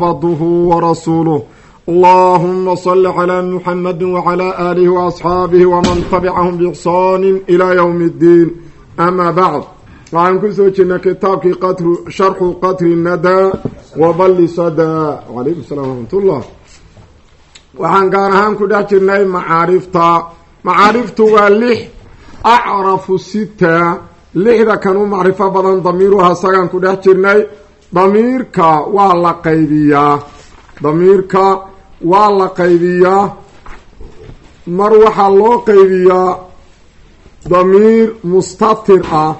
عبده ورسوله اللهم صل على محمد وعلى آله وأصحاabه ومن تبعهم بإحsان إلى يوم الدين أما بعد waxaan ku soo jirnay kitaabkii sharxu qatri nada waballi sada alaykum salam raxmat ullah waxaan gaar ahaan ku dhex jirnay macaarifta macaariftu waa lix acrafu sita lixda kan u macrifo badan damiiruha isagaan ku dhex jirnay damiirka waa la qaybiyaa. Damiirka waa la qaybiyaa. Mar waxaa loo qaybiyaa damiir mustatir ah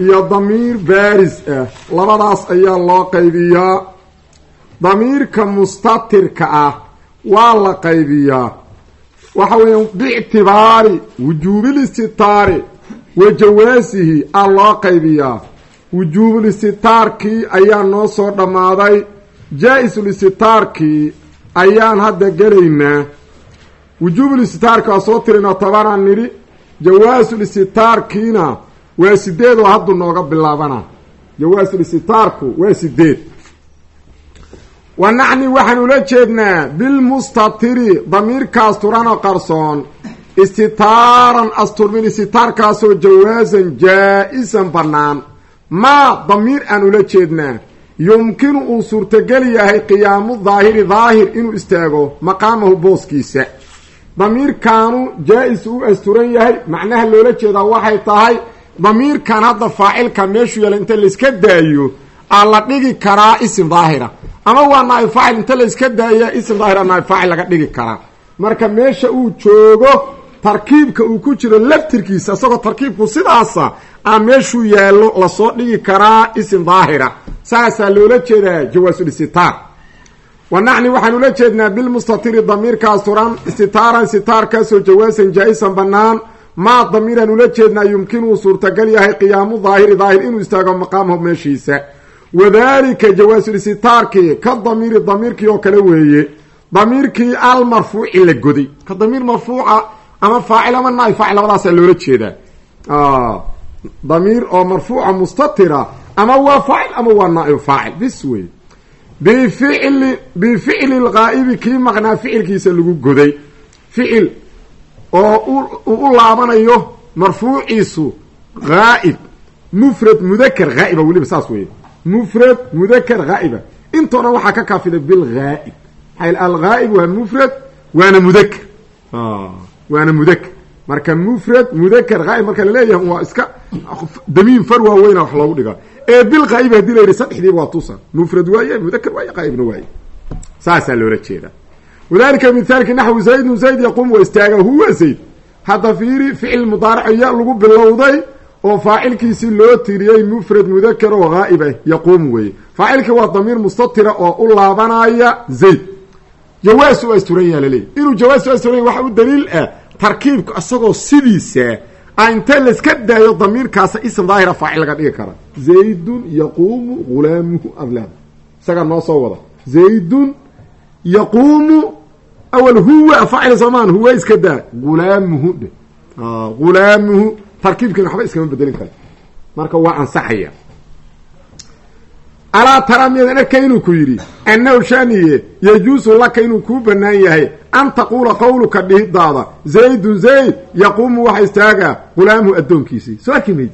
iyo damiir baaris ah. Labadaas ayaa loo qaybiyaa. Damiirka mustatirka ah waa la qaybiyaa. Waxa weeya biictibaari wujuubilistitaari wa jawaasihi a loo qaybiyaa wujuubulistitaarkii ayaa noo soo dhammaaday. Jaa-isulisitaarkii ayaan hadda gelaynaa. Wujuubulistitaarki waa soo tirinoo tobanaan nidhi jawaasulistitaarkiina waa sideed oo haddu nooga bilaabana. Jawaasulistitaarku waa sideed. Wa nacni waxaan ula jeednaa bilmustatiri damiirkaas turanoo qarsoon istitaaran asturmin istitaarkaasoo jawaasan jaa-isan bannaan maa damiir aan ula jeednaa yumkinu uu suurtogel yahay qiyaamu daahiri daahir inuu istaago maqaamahu booskiisa. Damiirkaanu jaa-is u asturan yahay macnaha loola jeedaa waxay tahay damiirkan hadda faacilka meeshuu yaalla inta layska daayo aa la dhigi karaa isim daahira. Ama waa naa'ib faacil inta layska daaya isim daahira naa'ib faacil laga dhigi karaa. Marka meesha uu joogo tarkiibka uu ku jiro laftirkiisa isagoo tarkiibku sidaasa aa meeshuu yaallo la soo dhigi karaa isim daahira. Saasaa loola jeedaa jawaasulistitaar wa nacni waxaan ula jeednaa bilmustatiri damiirkaas turan istitaaran istitaarkaasoo jawaasan jaa-isan bannaan. Maa damiiraan ula jeednaa yumkinuu suurtagal yahay qiyaamu daahiri daahir inuu istaago maqaamahu meeshiisa. Wadaalika jawaasulistitaarkii ka damiiri damiirkii oo kale weeye. Damiirkii almarfuuci la goday ka damiir marfuuca ama faacil ama naai faacil labadaasaa loola jeedaa. Damiir oo marfuuca mustatira ama waa faacil ama waa naa'ib faacil bis wey bificli bificli lghaa'ibi kii maqnaa ficilkiisa lagu goday. Ficil oo u laabanayo marfuuciisu haa'ib mufrad mudaker haa'iba weliba saas weeye. Mufrad mudaker haa'iba intoo dhan waxaa ka kaafiday bilghaa'ib. Alghaa'ib waa mufrad waana mudaker waana mudaker marka mufrad mudaker haaib marka la leeyahay waa iska damiin far waaweyna wax loogu dhigaa ee bilghaa'ibi haddii la yidhi saddexdiiba waa tusa mufrad waaye mudaker waaye haaibna waaye. Saasaa loola jeedaa. Wadalika mithaalki naxwu zaydun zayd yaquum waa istaaga huwa zayd. Hadda fiiri ficil mudaaric ya lagu bilowday oo faacilkiisii loo tiriyey mufrad mudaker oo haa'ib ah yaquum weeye. Faacilkii waa damiir mustatira oo u laabanaya zayd. Jawaas u asturan yaha laleeyahy inuu jawaas u asturan yahy waxa u daliil ah tarkiibka isagoo sidiisa a intee layska daayo damiirkaasa ism daahira faacil laga dhigi kara. Zaydun yaquumu hulaamuhu adleed isagaa noo soo wada. Zaydun yaquumu awal huwa faacil soomaan huwa iska daa. Hulaamuhu dhe hulaamuhu tarkiibkeena waxba iskama bedelin kara marka waa ansaxaya alaa tara miyadan arka inuu ku yidhi annahu shaniye yajuusu laka inuu kuu bannaan yahay an taquula qowluka dhihidaada zaydun zayd yaquumu waxa istaagaa hulaamuhu addoonkiisii. Soo arki mayd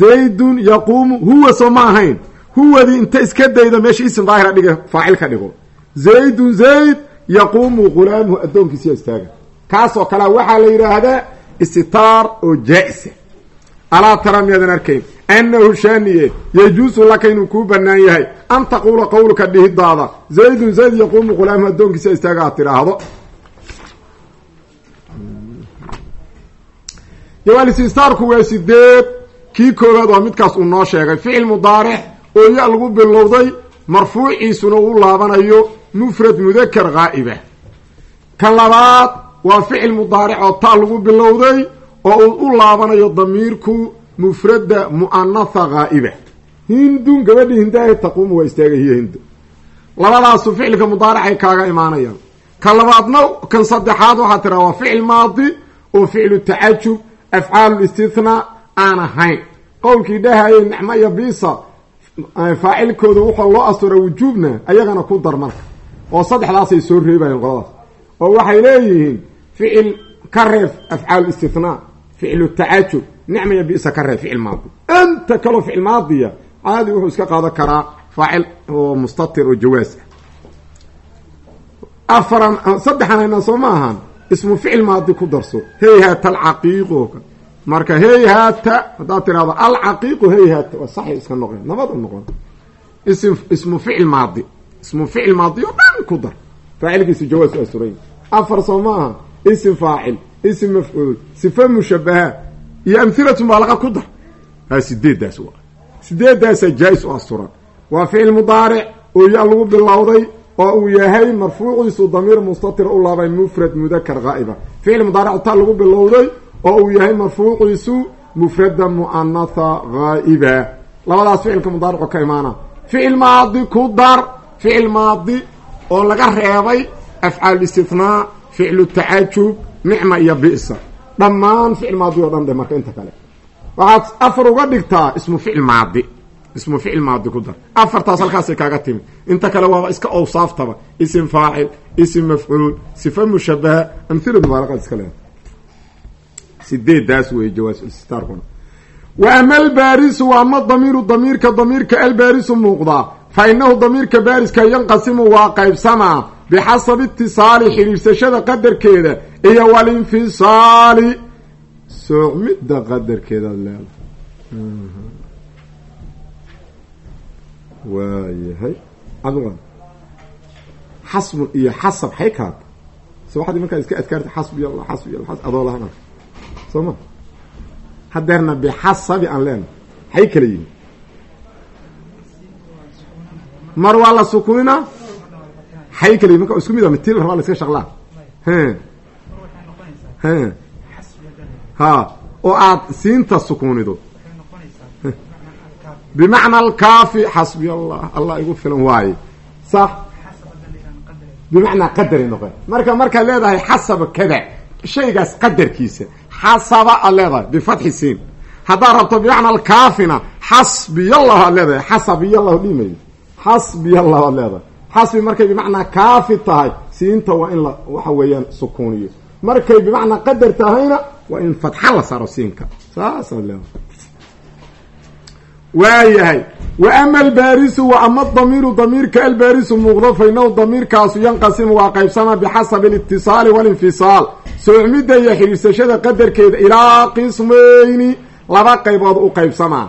zaydun yaquumu huwa soo ma ahayn. Huwadii inta iska dayda meesha isim daahira dhiga faacil ka dhigo. Zaydun zayd yaquumu hulaamuhu addoonkiisiya istaaga. Kaasoo kalea waxaa la yidhaahdaa istitaar oo jaa-isa alaa tara miyadan arkayn annahu shaaniye yajuusu laka inuu kuu bannaan yahay an taquula qowlka dhihidaada zaydun zayd yaquumu hulaamuhu addoonkiisa istaaga aad tidhaahdo jawaalisistaalku waa sideed kii koowaad waa midkaas uu noo sheegay ficil mudaaric oo ya lagu bilowday marfuuciisuna uu laabanayo mufrad mudaker haa'iba ka labaad waa ficil mudaaric oo ta lagu bilowday oo uu u laabanayo damiirku mufrada mu'anatha haa'iba hindun gabadhii hindaahe taquumu waa istaaga hiyo hindo labadaasu ficilka mudaaricay kaaga imaanayaan. Ka labaadna kan saddexaad waxaa tiraa waa ficil maadi oo ficlu tacajub afcaalu istithnaa aan ahayn. Qowlkii dhahayay nicmo iyo bisa faacilkooda wuxuu loo astura wujuubna ayagana ku dar marka. Oo saddexdaasay soo reebayeen qoladaas. Oo waxay leeyihiin ficil ka reeb afcaal istithnaa ficlu tacajub nicmaya bisa ka reeb ficil maadi inta kaloo ficil maadiya caadi wuxuu iska qaadan karaa faacil oo mustatir oo jawaas ah afaran saddexan hayna soo ma ahan ismu ficil maadi ku darso heyhaata alcaqiiqo marka heyhaata haddaad tirahdo alcaqiiqu heyhaata waa saxay iska noqon nabada noqon ism ismu ficil maadi ismu ficil maadi oo dhan ku dar faacilkiisu jawaas waa suray afar soo ma aha ism faacil ism mafcuul sifa iyo amhilatu mubaalaqa ku dar. Ha sideeddaas waa. Sideeddaasa jaa-is u asturan. Waa ficil mudaaric oo yaa lagu bilowday oo uu yahay marfuuciisu damiir mustatir u laabay mufrad mudakar haa'iba ficil mudaaric taa lagu bilowday oo uu yahay marfuuciisu mufrada mu'anatha haa'iba labadaas ficilka mudaarico ka imaana. Ficil maadi ku dar. Ficil maadi oo laga reebay afcaal istithnaa ficlu tacajub nicma iyo bisa dhammaan ficil maadi oo dhan dhe marka inta kale. Waxaad afar uga dhigtaa ismu ficil maadi. Ismu ficil maadi ku dar. Afartaas halkaasay kaaga timi inta kale waaba iska awsaaftaba. Isim faacil isim mafcuul sifa mushabaha amhila mubaalaqaad iska leedahay sideedaas wey jawaasistarkuna wa ama albaarisu wa ama damiiru damiirka damiirka albaarisu muuqdaa? Fa inahu damiirka baariska yanqasimu waa qaybsamaa bixasabi itisaali xidhiirsashada qadarkeeda iyo walinfisaali soocmidda qadarkeedaad leedahay waayahay adiga xasbun iyo xasab hay kaata so waxaad markaa iska adkaarta xasbi allah xasbi alla adoo lahan soo ma hadeerna bixasabi aan leena hay kala yihiin mar waa la sukuninaa kala yihiin marka isku mid la rabaa la iska shaqlaa. Ha. Oo aad siinta sukunido bimacna alkaafi xasbi allah. Allah igu filan waaye. Sax. Bimacnaa qadari noqon. Marka markaad leedahay xasaba kada. Shaygaas qadarkiisa. Xasaba aad leedahay bifatxi siin. Haddaad rabto bimacna alkaafina xasbiyallah aad leedahay. Xasabiyallah dhimayo xasbiyallah aad leedahay xasbi markay bimacnaa kaafi tahay siinta waa in la waxa weeyaan sukuuniyo markay bimacnaa qadar tahayna waa in fatxa la saaro siinka. Leedahay waayahay wa ama albaarisu wa ama damiiru damiirka albaarisu muuqdo fa inahu damiirkaasu yanqasimu waa qaybsamaa bixasabi alitisaali walinfisaal. Soocmidda iyo xidhiirsashada qadarkeeda ilaa qismayni laba qaybood u qaybsamaa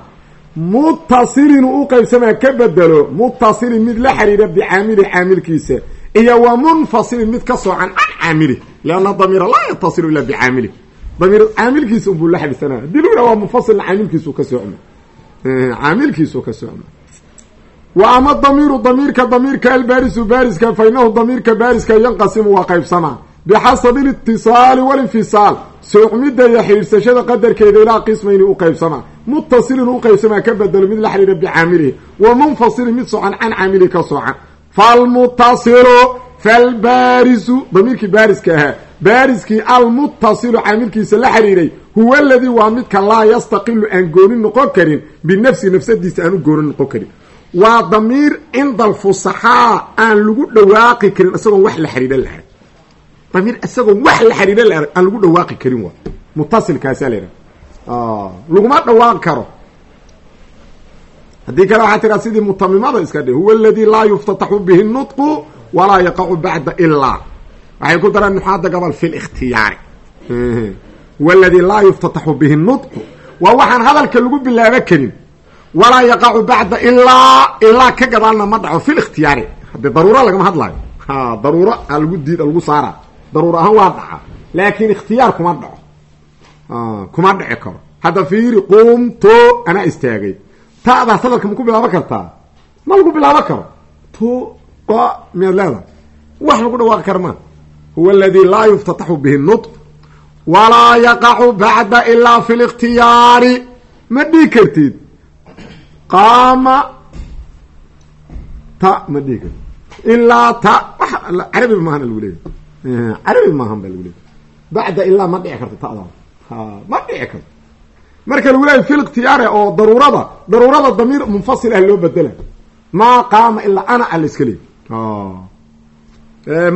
mutasilin u qaybsamaa ka bedelo mutasilin mid la xiriira bicaamili caamilkiisa iyo wa munfasilin mid ka soocan can caamilih lianna damiira laa yatasilu ilaa bicaamilih damiir caamilkiisa unbuu la xidhiirsanaa haddii lagu yidhaha waa munfasilna caamilkiisu ka soocma caamilkiisu ka socma wa ama damiiru damiirka damiirka albaarisu baariska fa inahu damiirka baariska yanqasimu waa soocmidda iyo xidhiirsashada qadarkeeda ilaa qismayni u qaybsamaa mutasilin u qaybsamaa ka bedelo mid la xidhiira bicaamilihi wa munfasilin mid socan can caamilihi ka socan falmutasilu falbaarisu damiirkii baariska ahaa baariskii almutasilu caamilkiisa la xiriiray huwa aladii waa midka laa yastaqilu aan goonin noqon karin binafsi nafsadiisa aan u goonin noqon karin. Waa damiir cinda alfusaxaa aan lagu dhawaaqi karin isagoon wax la xiriira la arag damiir isagoon wax la arag aan lagu dhawaaqi karin waa. Mutasilkaasaa la yidhaha laguma dhawaaqi karo. Haddii kale waxaa tiraa sidii mutamimada iska dhe huwa aladii laa yuftataxu bihi nutqu walaa yaqacu bacda ilaa waxay ku daraan nuxaada gobol fi likhtiyaari wاladii laa yuftataxu bihi nutqu. Waa waxaan hadalka lagu bilaabo karin. Walaa yaqacu bacda ilaa ilaa ka gadaalna ma dhaco fi likhtiyaari hadee daruuro lagama hadlaayo daruuro a lagu diid lagu saara daruuro ahaan waa dhaca laakin ikhtiyaar kuma dhaco. Kuma dhici karo. Hadda fiiri qumto anaa istaagay. Ta'daas hadalka ma ku bilaaban kartaa? Ma lagu bilaaban karo. To q miyaad leedahay? Wax lagu dhawaaqi kara ma huwa aladii laa yuftataxu bihi nutq walaa yaqacu bacda ilaa fi likhtiyaari ma dhihi kartid. Qaama ta ma dhihi kartid. Ilaa ta wa carabiba maahan carabi maahan ba lagu leeyahy bacda ilaa ma dhici karto ta'daa ha ma dhici karto marka lagu leeyahy fil ikhtiyaare oo daruurada daruurada damiir munfasil ah loo bedela maa qaama ilaa ana a la iska leey.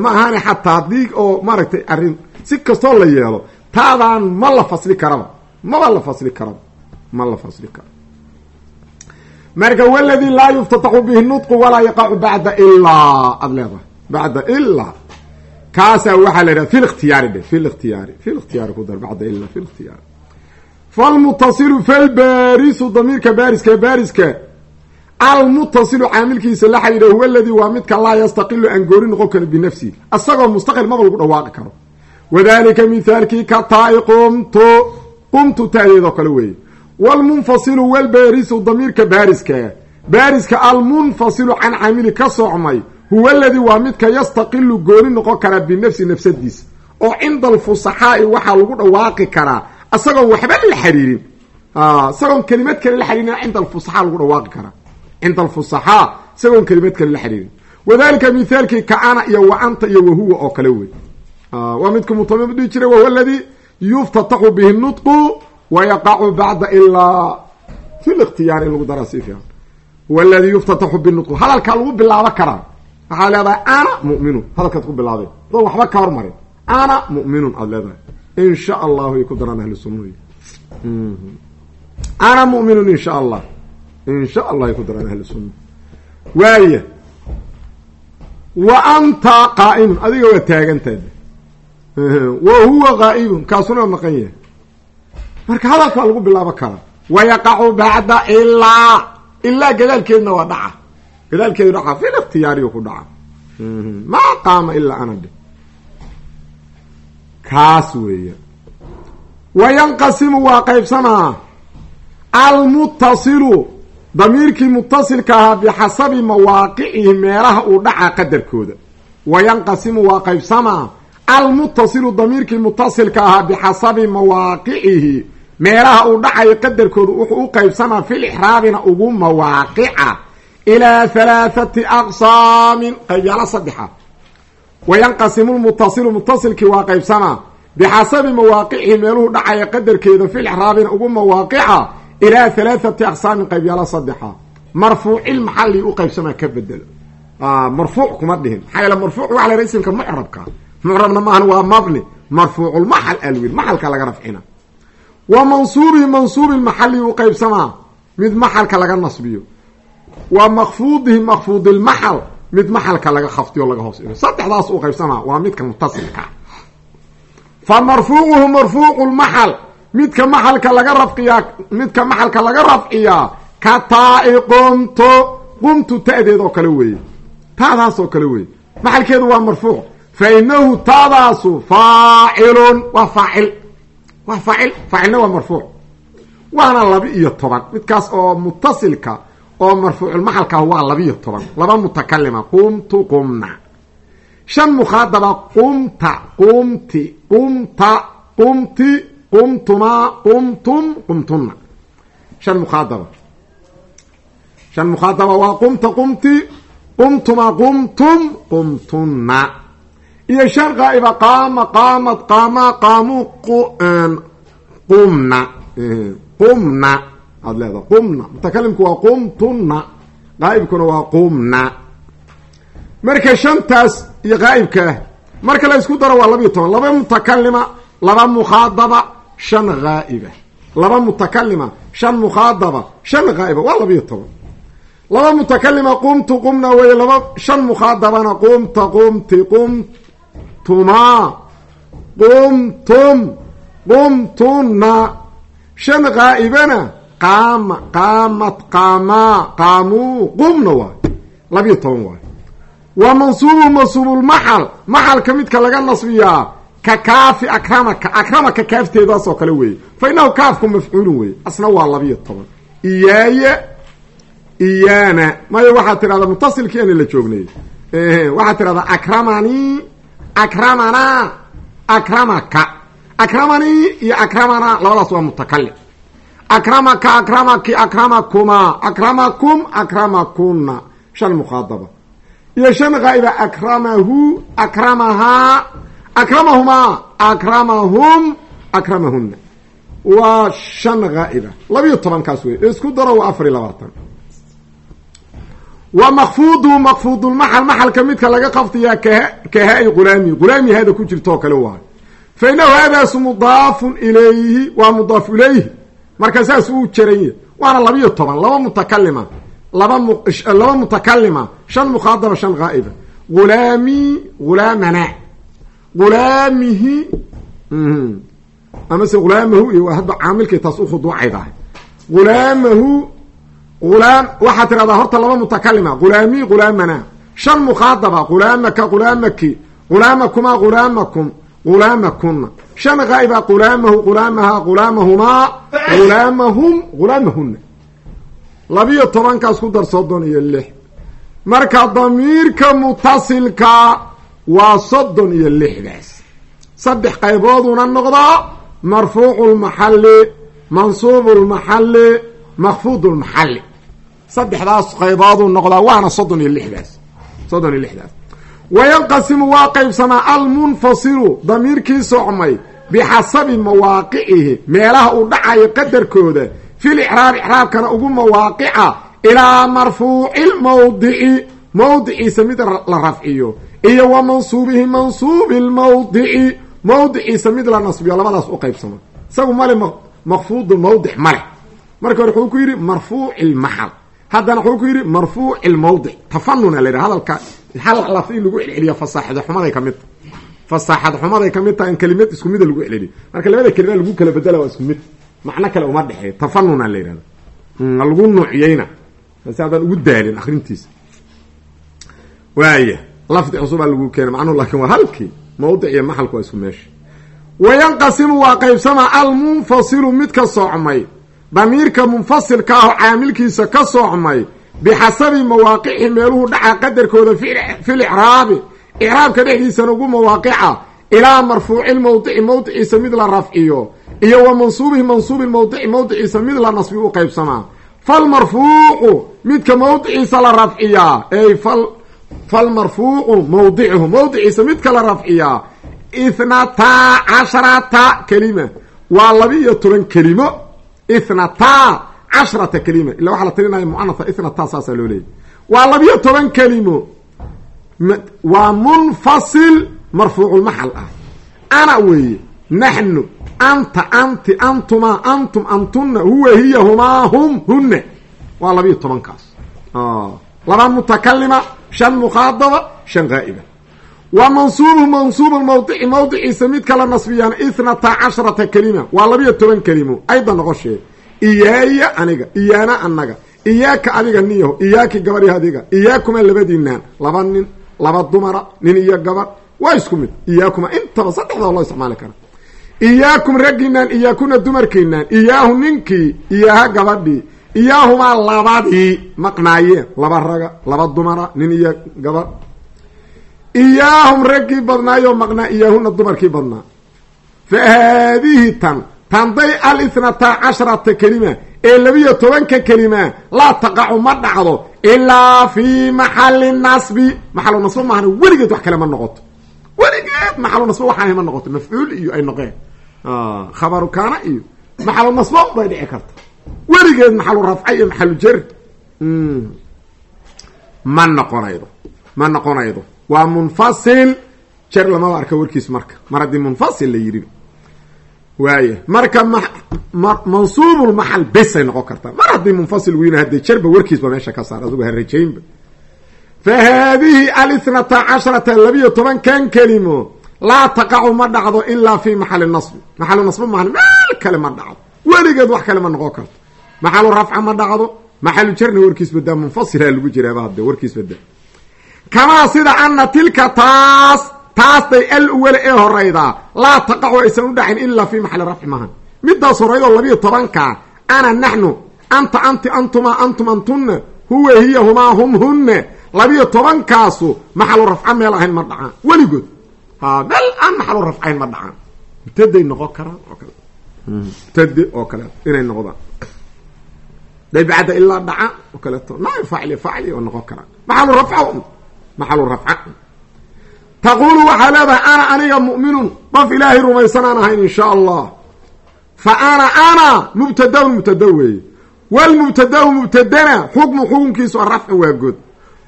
Ma ahani xataa haddii oo maaragtay arrin si kastoo la yeelo taadaan ma la fasli karaba. Maba la fasli karaba. Ma la fasli karo marka wladii laa yuftataxu bihi nutqu walaa yaqacu bacda ilaa aada leedahay. Bacda ilaa kaasaa waxaa la yidhaha fi likhtiyaari dhe fi likhtiyaari fi likhtiyaari ku dar bacda ilaa fi falmutasilu falbaarisu damiirka baariska baariska almutasilu caamilkiisa la xidhiidha huwa aladii waa midka laa yastaqilu aan goori noqon karo binafsihi asagoo mustaqil maba lagu dhawaaqi karo. Wadalika mithaalkii ka taai qumtu qumtu taadeedoo kale weeye. Wlmunfasilu walbaarisu damiirka baariska baariska almunfasilu can caamili ka socmay huwa aladii waa midka yastaqilu gooni noqon karaa binafsi nafsadiisa. Oo cinda alfusaxaai waxaa lagu dhawaaqi karaa isagoon waxba la xiriirin. Isagoon kelimad kale la xiriirin cinda alfusaxaa lagu dhawaaqi karaa cinda alfusaxaa isagoon kelimad kale la xiriirin. Wadalika mithaalkii kaana iyo wa anta iyo wahuwa oo kale wey waa midka mutamim dhihi jiray wahuwa aladii yuftataxu bihi nutqu wayaqacu bacda ilaa fi likhtiyaar lagu daraa si fiican huwa yuftataxu binutqu hadalkaa lagu bilaabo karaa waxaa leedahay ana mu'minun. Hadalkaad ku bilaabeen adoon waxba ka hormarin. Ana mu'minun aada leedahay. In sha allahu ay ku daraan ahlu sunnahi ana mu'minun in sha allah in sha allah ay ku daraan ahlu sunna. Waaya wa anta qaa'imun. Adiga waa taagantaada wa huwa qaa'ibun kaasuna maqan yahay. Marka hadalkaa lagu bilaabo karaa. Wayaqacu bacda ilaa ilaa gadaalkeedna waa dhaca gadaalkeedu dhaca fil ikhtiyaariyu ku dhaca. Maa qaama ilaa ana dhe kaas weeya wayanqasimu waa qaybsamaa almuttasilu damiirkii mutasilka ahaa bixasabi mawaaqicihi meelaha uu dhaca qadarkooda. Wayanqasimu waa qaybsamaa almuttasilu damiirkii mutasilka ahaa bixasabi mawaaqicihi meelaha uu dhacayo qadarkooda wuxuu u qaybsamaa fil ixraabina ugu mawaaqica ilaa halaathati aqsaamin qaybyaalo saddexa wayanqasimu lmutasilu mutasilkii waa qaybsamaa bixasabi mawaaqicihi meeluhu dhacaya qadarkeeda fil ixraabina ugu mawaaqica ilaa halaathati aqsaamin qaybyaalo saddexa marfuucil maxali u qaybsamaa ka bedelo marfuuc kuma dhihin maxaa yeele marfuuc waxa la yhaha isimka mucrabka mucrabna maahan waa mabni marfuuculmaxal alwin maxalka laga rafcina wa mansuubihi mansuubi maxali u qaybsamaa mid maxalka laga nasbiyo wa makfuudihi makfuudilmaxal mid maxalka laga khafdiyo laga hoos dhigo saddexdaas u qaybsamaa waa midka mutasilka fa marfuucuhu marfuucu lmaxal midka maxalka laga rafciyaa midka maxalka laga rafciyaa ka taa-i qumto qumtu ta'deed oo kale weeye. Taadaas oo kale weeye. Maxalkeedu waa marfuuc fa inahu taadaasu faacilun. Waa faacil. Waa faacil. Faacilna waa marfuuc waana laba iyo toban. Midkaas oo mutasilka oo marfuuculmaxalka ah waa labiiyo toban laba mutakalima qumtu qumna. Shan mukhaadaba qumta qumti qumta qumti qumtumaa qumtum qumtunna shan mukhaadaba. Shan mukhaadaba waa qumta qumti qumtumaa qumtum qumtunna iyo shan qaa'iba qaama qaamad qaamaa qaamuu qumna. Qumna aada leedaha qumna. Mutakalimku waa qumtunna. Qaa'ibkuna waa qumna. Marka shantaas iyo qaa'ibkaah marka la isku daro waa labiiyo toban. Laba mutakalima laba mukhaadaba shan haa'iba laba mutakalima shan mukhaadaba shan haa'iba waa labiiyo toban. Laba mutakalima qumtu qumna wey laba shan mukhaadabana qumta qumti qumtumaa qumtum qumtunna. Shan qaa'ibana qaama qaamad qaamaa qaamuu qumna waay. Labiyo toban waay. Wa mansuubu mansuubulmaxal maxalka midka laga nasbiyaa ka kaafi akramaka akramaka kaafteedaas oo kale weeye. Fa inahu kaafku mafcuulun weeye. Asna waa labiyo toban. Iyaaya iyaana. Maya waxaad mutasilkii ana la joognay. Waxaad tidhahdaa akramanii akramanaa akramaka. Akramanii iyo akramana labadaas waa mutakalim akramaka akramaki akramakumaa akramakum akramakunna shan mukhaadaba iyo shan qaa'iba akramahu akramahaa akramahumaa akramahum akramahunna waa shan haa'iba labiyo tobankaas wey isku daro waa afar iyo labaatan. Wa makfuudu makfuudulmaxal maxalka midka laga qafdiyaa kahaa-i ghulaami ghulaami hada ku jirtoo kale waayo fa inahu haadaasu mudaafun ilayhi waa mudaaf ilayhi marka saas uu jaran yahy waana labiyo toban laba mutakalima laba laba mutakalima shan mukhaadaba shan haa'iba ghulaami ghulaamana ghulaamihi amase ghulaamahu iyo hadba caamilkii taas u khuduucaydahay ghulaamahu ulaam waxaad tiradaa horta laba mutakalima ghulaami ghulaamana shan mukhaadaba ghulaamaka ghulaamaki ghulaamakumaa ghulaamakum ghulaamakuna shan haa'iba ghulaamahu ghulaamaha ghulaamahumaa ghulaamahum ghulaamahuna labiyo tobankaas ku dar soddon iyo lix. Marka damiirka mutasilka waa soddon iyo lixdaas saddex qaybooduna noqdaa marfuucu lmaxali mansuubu lmaxali makfuud lmaxali saddexdaas qaybooduu noqdaa waana soddon iyo lixdaas soddon iyo lixdaas wayanqasimu waa qaybsamaa almunfasilu damiirkii socmay bixasabi mawaaqicihi meelaha uu dhacayo qadarkooda fil icraab icraabkana ugu mawaaqica ilaa marfuuci lmawdici mawdiciisa mid la rafciyo iyo wa mansuubihi mansuubi lmawdici mawdiciisa mid la nasbiyo labadaas u qaybsama isagu male makfuud mawdic male marka hore wuxuu ku yidhi marfuuci lmaxal haddana wuxuu ku yidhi marfuuci lmawdic tafanuna la yidhaha hadalka hal in lagu celceliya fasaaxada xumaday ka mid. Ta fasaaxad xumaday ka mid taha in kelimad isku mida lagu celceliyo. Marka labada kelima lagu kala bedela waa isku mid. Macno kale uma dhexeeyo. Tafanuna la yidhahda lagu nuuciyeyna si haddaan ugu daalin akrintiisa waaya lafdi cusubaa lagu keena macnuhu laakin waa halkii. Mawdic iyo maxalku waa isku meesha wayanqasimu waa qaybsama almunfasilu mid ka soocmay damiirka munfasilka ah caamilkiisa ka soocmay bixasabi mawaaqici meeluhu dhaca qadarkooda fil icraabi icraabka dhexdiisana ugu mawaaqica ilaa marfuuci lmawdici mawdiciisa mid la rafciyo iyo wa mansuubihi mansuubi mawdici mawdiciisa mid la nasbi u qaybsamaa. Falmarfuucu midka mawdiciisa la rafciyaa ey falmarfuucu mawdicuhu mawdiciisa midka la rafciyaa ithnata casharata kelima. Waa laba-iyo toban kelimo ithnata cashrata kelima illa waxaa la tirinaya muanatha ithnata saasaa loo leeyay waa labiyo toban kelimo. Waa munfasil marfuuculmaxal ah. Ana weeye naxnu anta anti antuma antum antuna huwa hiya humaa hum huna waa labiyo tobankaas. Laba mutakalima shan mukhaadaba shan haa'iba wa mansuubu mansuubu mawdici mawdiciisa mid kala nasbiyaan ithnata casharata kelima waa labiyo toban kelimo ayda noqoshee iyaaya aniga iyaana anaga iyaaka adiga niyaho iyaaki gabadhi adiga. Iyaakuma labadiinaan laba nin laba dumara nin iyo gabadh waa isku mid. Iyaakuma intaba saddexdaba loo isticmaali kara iyaakum raggiinaan iyaakuna dumarkiinaan iyaahu ninkii iyaaha gabadhii iyaahumaa labadii maqnaayeen. Laba raga laba dumara nin iyo gabadh iyaahum raggii badnaayoo maqnaa iyaahuna dumarkii badnaa. Fa haadihi tan tanday al ithnata casharata kelima ee labiyo tobanka kelima laa taqacu ma dhacdo ilaa fii maxali nasbi. Maxalu nasbo maahana weligeed wax kale ma noqoto. Weligeed maxalu nasbo waxaan ma noqoto. Mafcuul iyo ay noqeen. Khabaru kaana iyo maxalu nasbo bay dhici karta. Weligeed maxalu rafca iyo maxalu jar ma noqonaydo. Ma noqonaydo waa munfasil. Jar lamaba arka warkiis marka. Mar haddii munfasil la yidhi. Waaya marka mansuubulmaxal besay noqon kartaa. Mar haddii munfasil weyna haddee jarba warkiisba meesha ka saar adugu ha rajaynba. Fa haadihi alithnata casharata labiyo toban kan kelimo laa taqacu ma dhacdo ilaa fi maxali nasbi maxalu nasbi mahan meel kale ma dhacdo. Weligeed wax kale ma noqon karto. Maxalu rafca ma dhacdo. Maxalu jarna warkiis badaa munfasilha lagu jiraaba hadde warkiis badaa kamaa sida ana tilka taas taasday al uwale ee horaydaa laa taqacu aysan u dhacin ilaa fi maxali rafci maahan. Midaas horaydoo labiyo tobankaa ana naxnu anta anti antuma antum antunna huwa hiya humaa hum hunna. Labiyo tobankaasu maxalu rafca meel ahayn ma dhacaan. Weligood. Ha meel aan maxalu rafcayn ma dhacaan. Mubtaday noqon karaan oo kale. Mubtade oo kaleeto inay noqdaan. Day bacda ilaa dhaca oo kaleeto naa faacili oo noqon karaan. Maxalu rafca maxalu rafca. Taquulu waxaa leedahay ana aniga mu'minun qof ilaahay rumaysanaan ahayn in shaa allah. Fa ana ana mubtadaun mubtada weeye. Wlmubtadau mubtadana xukmu xukunkiisu arafcu waa good.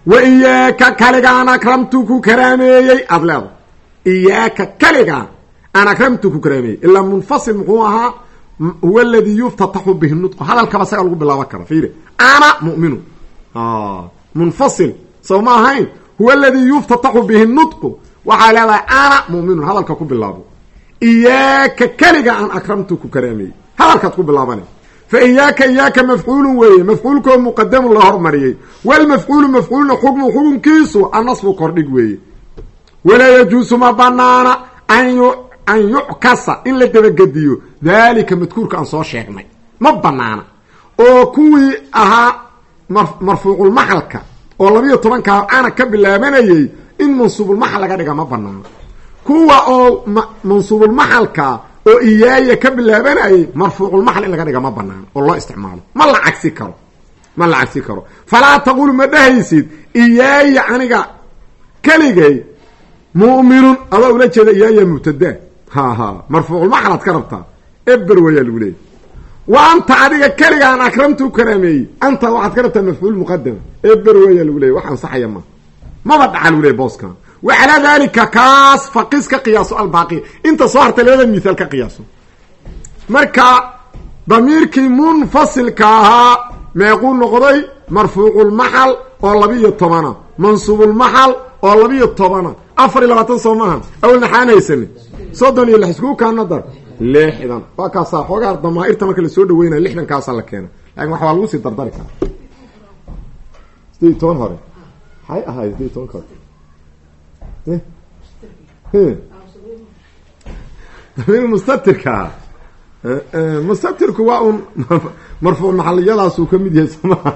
Wa iyaaka kaliga an akramtu ku karaameeyey aada leeda iyaaka kaliga an akramtu ku karaameeyey. Ilaa munfasil muxuu ahaa huwa aladii yuftataxu bihi nudqu hadalkaba saga lagu bilaaban kara fiiri. Ana muminu munfasil soo ma ahayn huwa aladii yuftataxu bihi nudqu waxaa leedahay ana muminun hadalka ku bilaabo. Iyaaka keliga aan akramtu ku karaameeyey hadalkaad ku bilaabana fa iyaaka iyaaka mafcuulun weeye. Mafcuulkoo muqadamun la hormariyey. Walmafcuulu mafcuulna xukmu xukunkiisu annasbu kordhig weeye. Walaa yajuusu ma banaana an yuckasa in la dabagediyo. Daalika madkuurka aan soo sheegnay. Ma banaana oo kuwii ahaa marfuuculmaxalka oo labiyo tobankaa ana ka bilaabanayey in mansuubulmaxal laga dhiga ma banaano kuwa oo mansuubulmaxalka oo iyaaya ka bilaabanayay marfuuculmaxal in laga dhiga ma banaano oo loo isticmaalo. Ma la cagsi karo. Ma la cagsi karo. Falaa taqulu ma dhahaysid iyaaya aniga keligay mu'minun adaa ula jeeda iyaaya mubtada. Ha ha. Marfuuculmaxalaad ka rabtaa. Eber wayaa lagu leeyay wa anta adiga keligaan akramtu karaameeyey. Anta waxaad ka rabtaa mafcuul muqadama eber weeyaa lagu leeyay wax ansaxaya ma. Maba dhaca lagu leeyay booskan wa calaa dalika kaas faqis ka qiyaaso albaaqiya inta soo hartay labada mihaal ka qiyaaso. Marka damiirkii munfasilka ahaa meequu noqday marfuuculmaxal oo labiiyo tobana. Mansuubulmaxal oo labiiyo tobana. Afar iyo labaatan soo maaha. Awalna xaan soddon iyo lix dar lixdan waa kaasaa xoogaa damaairta marka la soo dhaweynaya lixdan kaasaa la keena laakiin wax waa lagu sii dardari karaa. Sideed toban hore. Maxay ahayd sideed tobanka hore damiir mustatirka ahaa mustatirku waa un marfuuc maxaliyadaasuu ka mid yahay somaha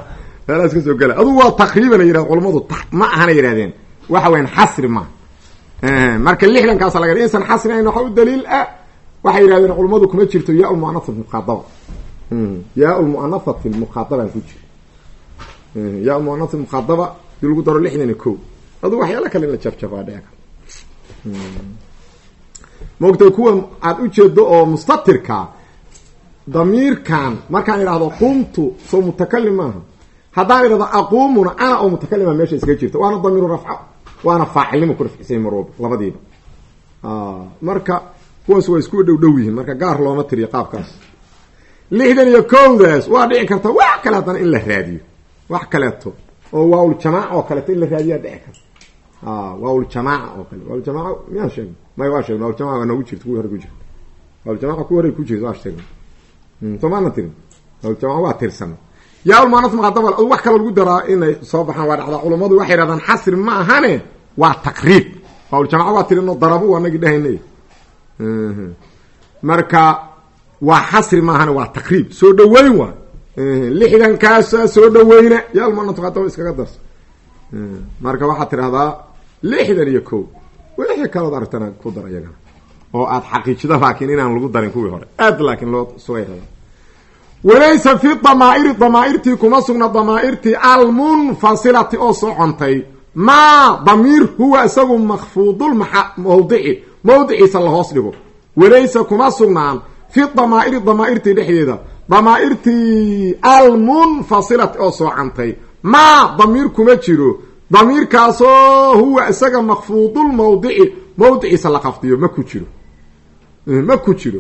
meelaas ka soo gala. Adugu waa takriiban ay yidhahden culamadu ma ahana yidhahdeen. Waxa weyan xasri ma. Marka lixdankaasa laga insan xasrinayn waxa u daliil ah waxay yidhahdeen culamadu kuma jirto yaa lmuanasati muqaadaba. Yaa lmuanasati muqaadabaan ku jiro yaa lmuanasati muqaadaba dii lagu daro lixdan iyo ko aduu waxyaala kale in la jabjabaa dhee maogtay kuwan aad ujeedo oo mustatirka damiirkan markaan idhahdo qumtu soo mutakalim maaha. Haddaan idhahdo aquumuna ana oo mutakalima meesha iskaga jirta waana damiiru rafca waana faacilnimo ku rafcisay maroob labadiiba. Marka kuwaas waa isku dhow dhow yihiin. Marka gaar looma tiriyo qaabkaas. Lixdan iyo kowdaas waa dhici karta wax kale haddana in la raadiyo. Wax kaleeto oo waaul jamaaca oo kaleeto in la raadiyaa dhici karta waaul jamaaca oo kale. Waaul jamaaca miyaan sheegna may waa sheegna waaul jamaca waa noogu jirta kuwii hore ku jirta. Waaul jamaca kuwi hore ku jirta waa sheegna somaana tirin. Waaul jamaca waa tirsana. Yaa ulmaanas maqadaba wax kaloo lagu daraa inay soo baxaan waa dhacdaa culammadu waxay yidhahdaan xasri ma ahane. Waa taqriib. Waaul jamaca waa tirino darabu waa nagii dhahaynay marka waa xasri maahane waa taqriib. Soo dhaweyn waa. Lixdankaasa soo dhaweyna maqadaba iskaga darso. Marka waxaad tidhahdaa lixdan iyo ko wixii kalood aragtana ku dar iyagana. Oo aada xaqiijida laakiin inaan lagu darin kuwii hore. Aad laakiin loo sugay walaysa fi damaa'iri damaairtii kuma sugna damaairtii almunfasilati oo socontay maa damiir huwa isagu makfuudul mawdici mawdiciisa lahoos dhigo. Walaysa kuma sugnaan. Fi damaa'iri damaairtii dhexdeeda. Damaairtii almunfasilati oo soocantay maa damiir kuma jiro. Damiirkaasoo huwa isaga makfuudul mawdici. Mawdiciisa la qafdiyo. Ma ku jiro. Ma ku jiro.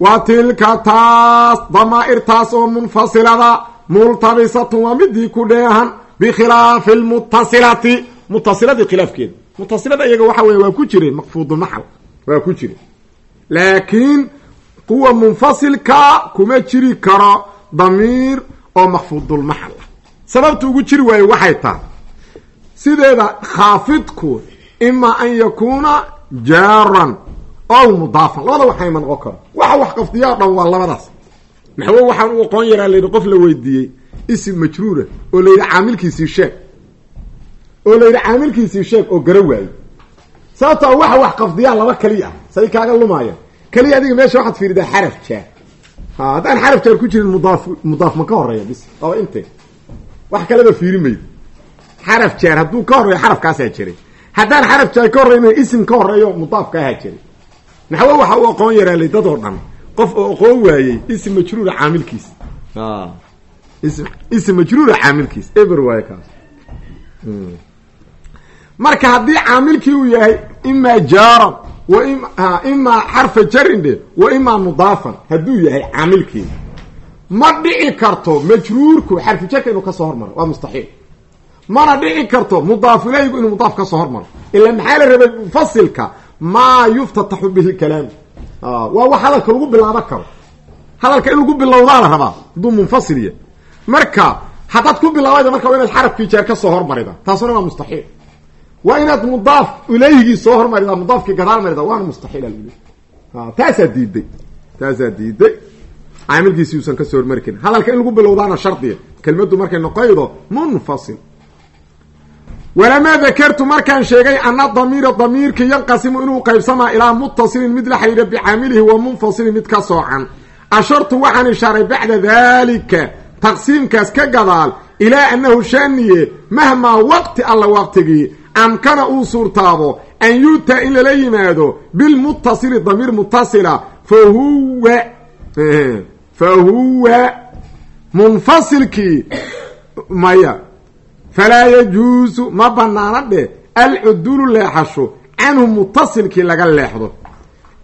Wa tilka taas damaa'irtaas oo munfasilada. Multabisatun waa midii ku dheehan. Bikhilaafi lmutasilati mutasiladii khilaafkeeda. Mutasilada iyaga waxa wey waa ku jire makfuudulmaxal waa ku jire laakiin kuwa munfasilka kuma jiri karo damiir oo makfuudulmaxal ah sababta ugu jiri waayo waxay tahay sideeda khaafidku ima an yakuuna jaaran ow mudaafan. Labada waxayma noqon karo waxa wax qafdiyaa dhan waa labadaas. Maxwo waxaan u aqoon yaraa layidhi qof la weydiiyey isim majruura oo la yidhi caamilkiisii sheeg. Oo la yidhi caamilkiisii sheeg oo gara waayey sababtoo waxa wax qafdiyaa laba keliya. Say kaaga lumaaya keliya adiga meesha waxaad fiiridaa xaraf jaar ha haddaan xaraf jaar ku jirin mudaaf mudaaf ma ka horreeya bis. Aba inte wax kaleba fiiri maydo. Xaraf jaar hadduu ka horeeyo xarafkaasaa jiray haddaan xaraf jaar ka horreyna isim ka horeeyo mudaafka ahaa jiray naxwo waxa u aqoon yaraalay dadoo dhan. Qof oo aqoon waayey ism majruura caamilkiis. Ism majruura caamilkiis. Eber waaye kaas marka haddii caamilkii uu yahay imaa jaaran imaa xarfa jarin dhe wa imaa mudaafan hadduu yahay caamilkii. Ma dhici karto majruurku xarfu jarka inuu ka soo hormaro waa mustaxiil. Mana dhici karto mudaaf ilaygu inuu mudaaf ka soo hormaro. Ila maxaa la rabay mufasilka maa yuftataxu bihi kalaam. Waa wax hadalka lagu bilaabo karo. Hadalka in lagu bilowdaa la rabaa hadduu munfasil marka haddaad ku bilaabayda marka waa inaad xarafkii jeer ka soo hormarida taasuna waa mustaxiil waa inaad mudaaf ilayhigii soo hormarida mudaafkii gadaal marida waana mustaxiil al taasaa diiday taasaa diiday. Caamilkiisi uusan ka soo hormari karin hadalka in lagu bilowdaana shardiya kelmaddu markay noqoydo munfasil. Walamaa dakartu markaan sheegay ana damiira damiirka yanqasimu inuu qaybsamaa ilaa muttasilin mid la xidhiidha bicaamilihi wa munfasilin mid ka soocan. Ashartu waxaan ishaaray bacda daalika taqsiimkaas ka gadaal ilaa annahu shaaniye mahmaa waqti alla waqtigii amkana uu suurtaabo an yu'taa in lala yimaado bilmutasili damiir mutasila fa huwa fa huwa munfasilkii maya falaa yajuusu ma banaana dheh alcudulu leexasho canhu mutasilkii laga leexdo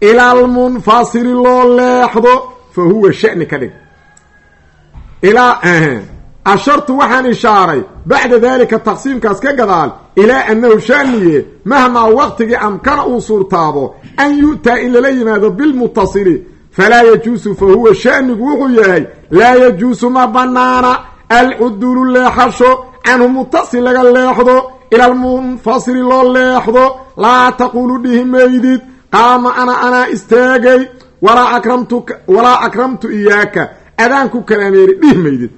ila almunfasili loo leexdo fa huwa shani ka dhig ilaa ashartu waxaan ishaaray bacda dalika taqsiimkaas ka gadaal ilaa annahu shaniye mahmaa waqtigii amkana uu suurtaabo an yu'taa in lala yimaado bilmutasili falaa yajuusu fa huwa shanigu wuxuu yahay laa yajuusu ma banaana alcudulu leexasho canhu mutasil laga leexdo ila almunfasili loo leexdo laa taqulu dhihi maydid qaama ana anaa istaagay walaa akramtu iyaaka adaanku kalaameeri dhihi maydid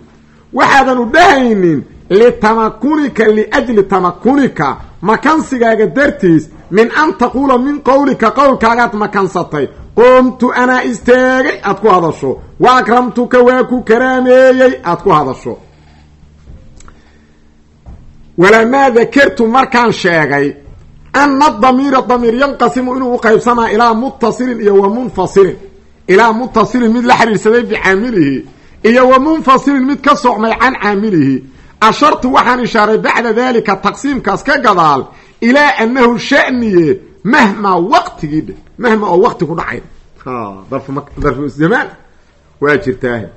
waxaadanu dhahaynin litamakunika liajli tamakunika. Makansigaaga dartiis min an taquula min qowlika qowlkaagaad makansatay qoomtu anaa istaagay aad ku hadasho. Wa akramtuka waa ku karaameeyey aad ku hadasho. Walamaa dakartu markaan sheegay ana damiira damiir yanqasimu inuu uqaybsamaa ilaa muttasilin iyo wa munfasilin ilaa muttasilin mid la xidhiidhsaday bicaamilihi iyo wa munfasilin mid ka socmay can caamilihi. Ashartu waxaan ishaaray bacda dalika taqsiimkaas ka gadaal ilaa annahu shaniye mahmaa waqtigii dhe mahma oo waqti ku dhacay. Darfu zamaan waa jirtaahe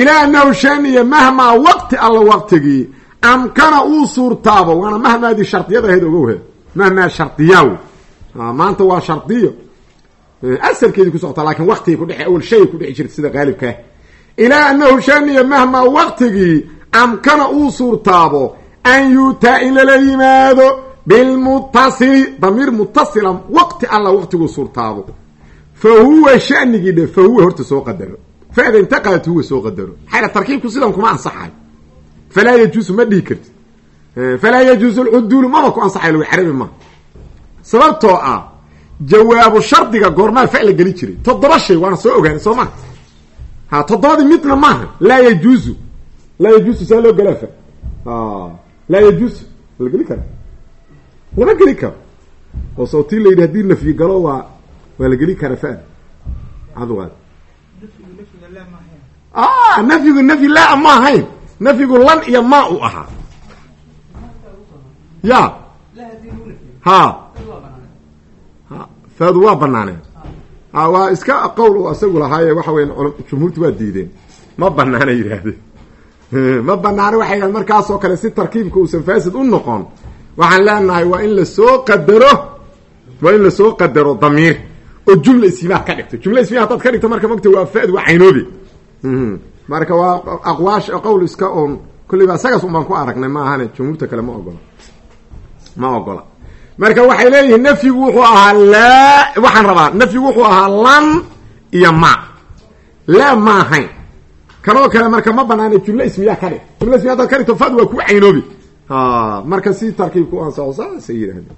ilaa annahu shaniye mahmaa waqti alla waqtigii amkana uu suurtaabo waana mahmaadii shardiyada ahayd ogowhe mahmaa shardiyaa maanta waa shardiyo asalkeedii ku socota laakiin waqtigii kudhece awal shay ku dhici jirta sida qaalibkaah ilaa annahu shaniya mahmaa waqtigii amkana uu suurtaabo an yuutaa in lala yimaado bilmutasili damiir mutasila waqti alla waqtiguu suurtaabo. Fa huwa shanigii dhe fa huwa horta soo qadaro. Fada inta qaat huwa soo qadaro. Maxaa tarkiibku sidan kuma ansaxay. Falaa yajuusu ma dhihi karti falaa yajuusu alcuduulu maba ku ansaxay lagu carabi ma. Sababtoo ah jawaabu shardiga goormaa fa la geli jiray. Toddoba shay waana soo ogaanay soo maha ha toddobadii midna maaha laa yajuusu laa yajuusu saa loo gelaa fa laa yajuusu la geli kara lama geli karo oo sawtii la yidhi haddii nafyi galo waa waa la geli kara fa cabdiqaad nafyigu nafyi laa ma ahayn nafyigu lan iyo maa u ahaa ya. Ha. Faadu waa banaaneen waa iska qowl u isagu lahaaye waxa weya jumhuurtu waa diideen. Ma banaana yidhaahdeen ma banaana waxay yidhahdeen markaasoo kale si tarkiibka uusan faasid u noqon waxaan leenahay waa in la soo qadaro waa in la soo qadaro damiir. Oo jumla ismiha ka dhigto. Jumla ismiha haddaad ka dhigto marka mogta waa fad waa caynoobi. Marka waa aqwaash qowl iska oon. Kulliba isagaas un ku aragnay ma ahane jumhuurta kale ma ogola. Ma ogola marka waxay leeyihiin nafyigu wuxuu ahaa laa waxaan rabaa nafyigu wuxuu ahaa lan iyo ma. Laa ma ahayn. Kanoo kale marka ma banaana jumla ismiya ka dhig. Jumla ismiya hadaad ka dhigto fad waa ku caynoobi. Marka si tarkiibka u ansaxo saasay yidhahdeen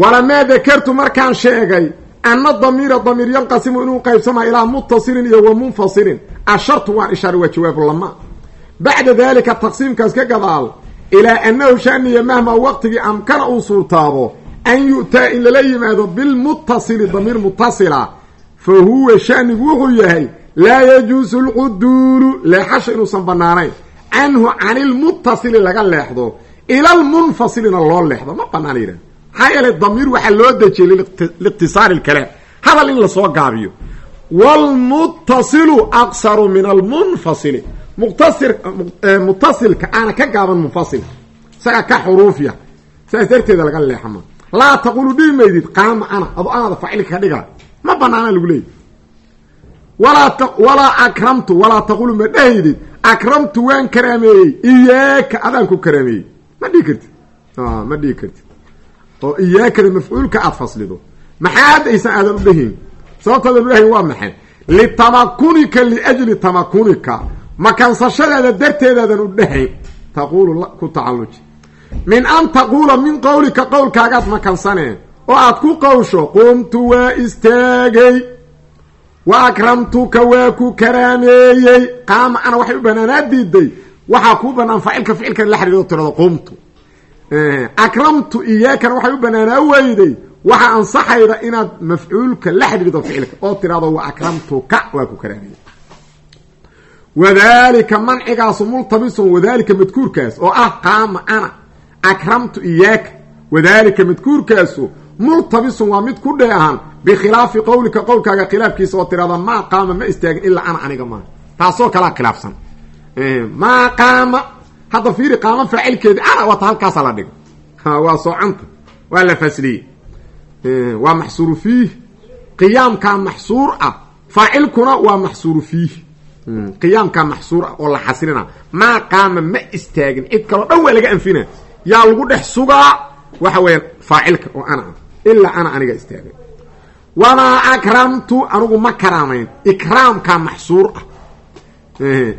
walamaa dakartu markaan sheegay ana damiira damiir yanqasimu inuu qaybsamaa ilaa muttasilin iyo wa munfasilin ashartu waan ishaaray waa jawaabu lama. Bacda dalika taqsiimkaas ka gadaal ilaa annahu shaniya mahmaa waqtigii amkana uu suurtaabo an yu'taa in lala yimaado bilmutasili damiir mutasila fa huwa shanigu wuxuu yahay laa yajuusu lcuduulu leexasha inuusan banaanayn canhu can ilmutasili laga leexdo ilalmunfasilina loo leexdo ma banaana yidhahda maxaa yeelay damiir waxaa loo dejiyey liikhtisaari lkalaam hadal in la soo gaabiyo wlmuttasilu aqsaru min almunfasili muqtasir mutasilka aana ka gaaban munfasilka isaga ka xuruufya saas darteeda laga leexama laa taqulu dhihi maydid qaama ana ado anaada faacilka ka dhiga ma banaana lagu leeyay walaa walaa akramtu walaa taqulu ma dhahaydid akramtu waan karaameeyey iyaaka adaan ku karaameeyey. Ma dhihi kartid? Ma dhihi kartid. Oo iyaakada mafcuulka aada faslido. Maxaad aysan aadan u dhahayn? Sababtaadan u dhahayn waa maxay? Litamakunika liajli tamakunika makansashadeeda darteedaadan u dhahayn taquulu ku tacalluji. Min an taquula min qowlika qowlkaagaad makansaneen oo aad ku qowsho qumtu waa istaagay. Wa akramtuka waa ku karaameeyey. Qaama ana waxay u banaanaa diiday waxaa kuu banaan faacilka ficilkan la xiriiro tirado qumtu. Akramtu iyaakana waxay u banaanaa weyday. Waxaa ansaxayda inaad mafcuulka la xidhiirdo ficilka oo tirahdo wa akramtuka waa ku karaameeyey wadalika mancigaasu multabisun wadalika madkuurkaas oo ah qaama ana akramtu iyaaka wadalika madkuurkaasu multabisun waa mid ku dheehan bikhilaafi qowlika qowlkaaga khilaafkiisa oo tirahda maa qaama ma istaagin ilaa ana aniga maaha taasoo kalaa khilaafsan maa qaama hadda fiiri qaama faacilkeedi ana waata halkaasa la dhigo waa soocanta waa la fasliyey waa maxsuuru fiih qiyaamkaa maxsuur ah faacilkuna waa maxsuuru fiih qiyaamkaa maxsuur ah oo la xasrina maa qaama ma istaagin cid kaloo dhan waa laga anfina. Yaa lagu dhex sugaa waxa weeyaan faacilka oo ana ah. Ilaa ana aniga istaagay wamaa akramtu anigu ma karaamayn. Ikraamkaa maxsuur ah.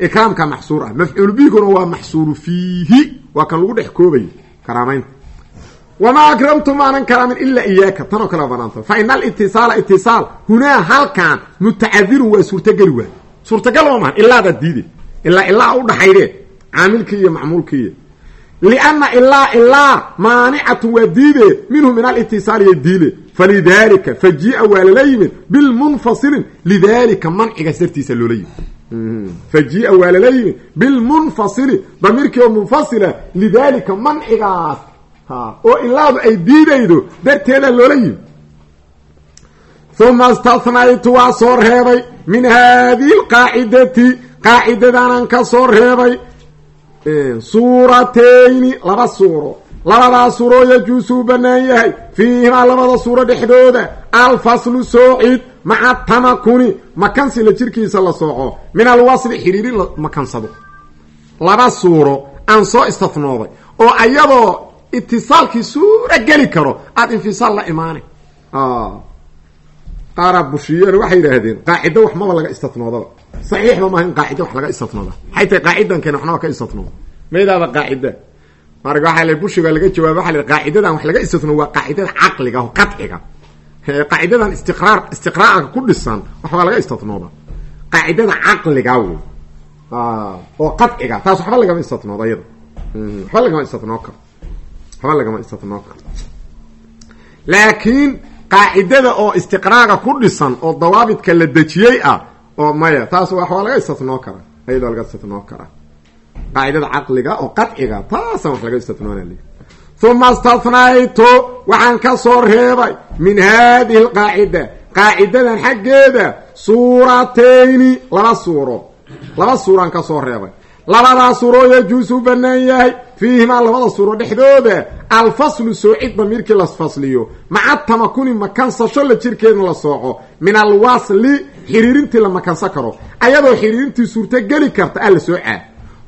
Ikraamkaa maxsuur ah. Mafcuul bihiguna waa maxsuuru fiihi. Waa kan lagu dhex koobayo karaamaynta wamaa akramtu maanan karaamin ilaa iyaaka. Tanoo kale banaanta. Fa ina alitisaala itisaal. Hunaa halkan mutacadirun waa suurtageli waay suurtagal ma mahan ilaadaad diide ilaa ilaa udhaxaydee caamilkii iyo macmuulkiiy lianna ilaa ilaa maanicatun waa diide minhu min alitisaaliya diile falidalika fajiia waa lala yimid bilmunfasilin lidalika mancigaas dartiisa loola yimid. Fajiia waa lala yimid bilmunfasili damiirkii oo munfasila lidalika mancigaas oo ilaadu ay diidaydo darteeda loola yimid uma istathnaytu waa soo reebay min haadihi alqaacidati qaacidadaanaan ka soo reebay suuratayni laba suuro labadaa suuroo yajuusu u bannaan yahay fiihimaa labada suuro dhexdooda alfaslu soocid maca tamakuni makansi la jirkiisa la sooco min alwasli xiriiri la makansado laba suuro aan soo istathnooday oo ayadoo itisaalkii suura geli karo aada infisaal la imaanay qaaraa bushiyeen waxay yidhaahdeen qaacido wax maba laga istatnoodaba saxiixba maaha in qaacida wax laga istatnooda maxay tahay qaacidan keen waxnaba ka istatnooda maydaaba qaacida. Marka waxaa la bushiga laga jawaaba waxa la qaacidadan wax laga istatnoo waa qaacidada caqliga oo qadciga qaacidadan istiqraar istiqraarka ku dhisan waxbaa laga istatnooda qaacidada caqliga wey oo qadciga taas waxba lagama istatnooda iyada waxba lagama istatnoo karo. Waxba lagama laakiin qaacidada oo istiqraaga ku dhisan oo dawaabidka la dejiyey ah oo maya taas waxbaa laga istatnoo karaa ayadoo laga istatnoo karaa. Qaacidada caqliga oo qadciga taasaan wax laga istatnoona uma istathnaytu waxaan ka soo reebay min haadihi alqaacida qaacidadan xaggeeda suuratayni laba suuro. Laba suuraan ka soo reebay. Labadaa suuroo yajuusu bannaan yahay fiihimaa labada suuro dhexdooda alfaslu soocid damiirkii la fasliyo maca tamakuni makansasho la jirkeedna la sooco min alwasli xiriirintii la makansan karo ayadoo xiriirintii suurto geli karta a la soocaa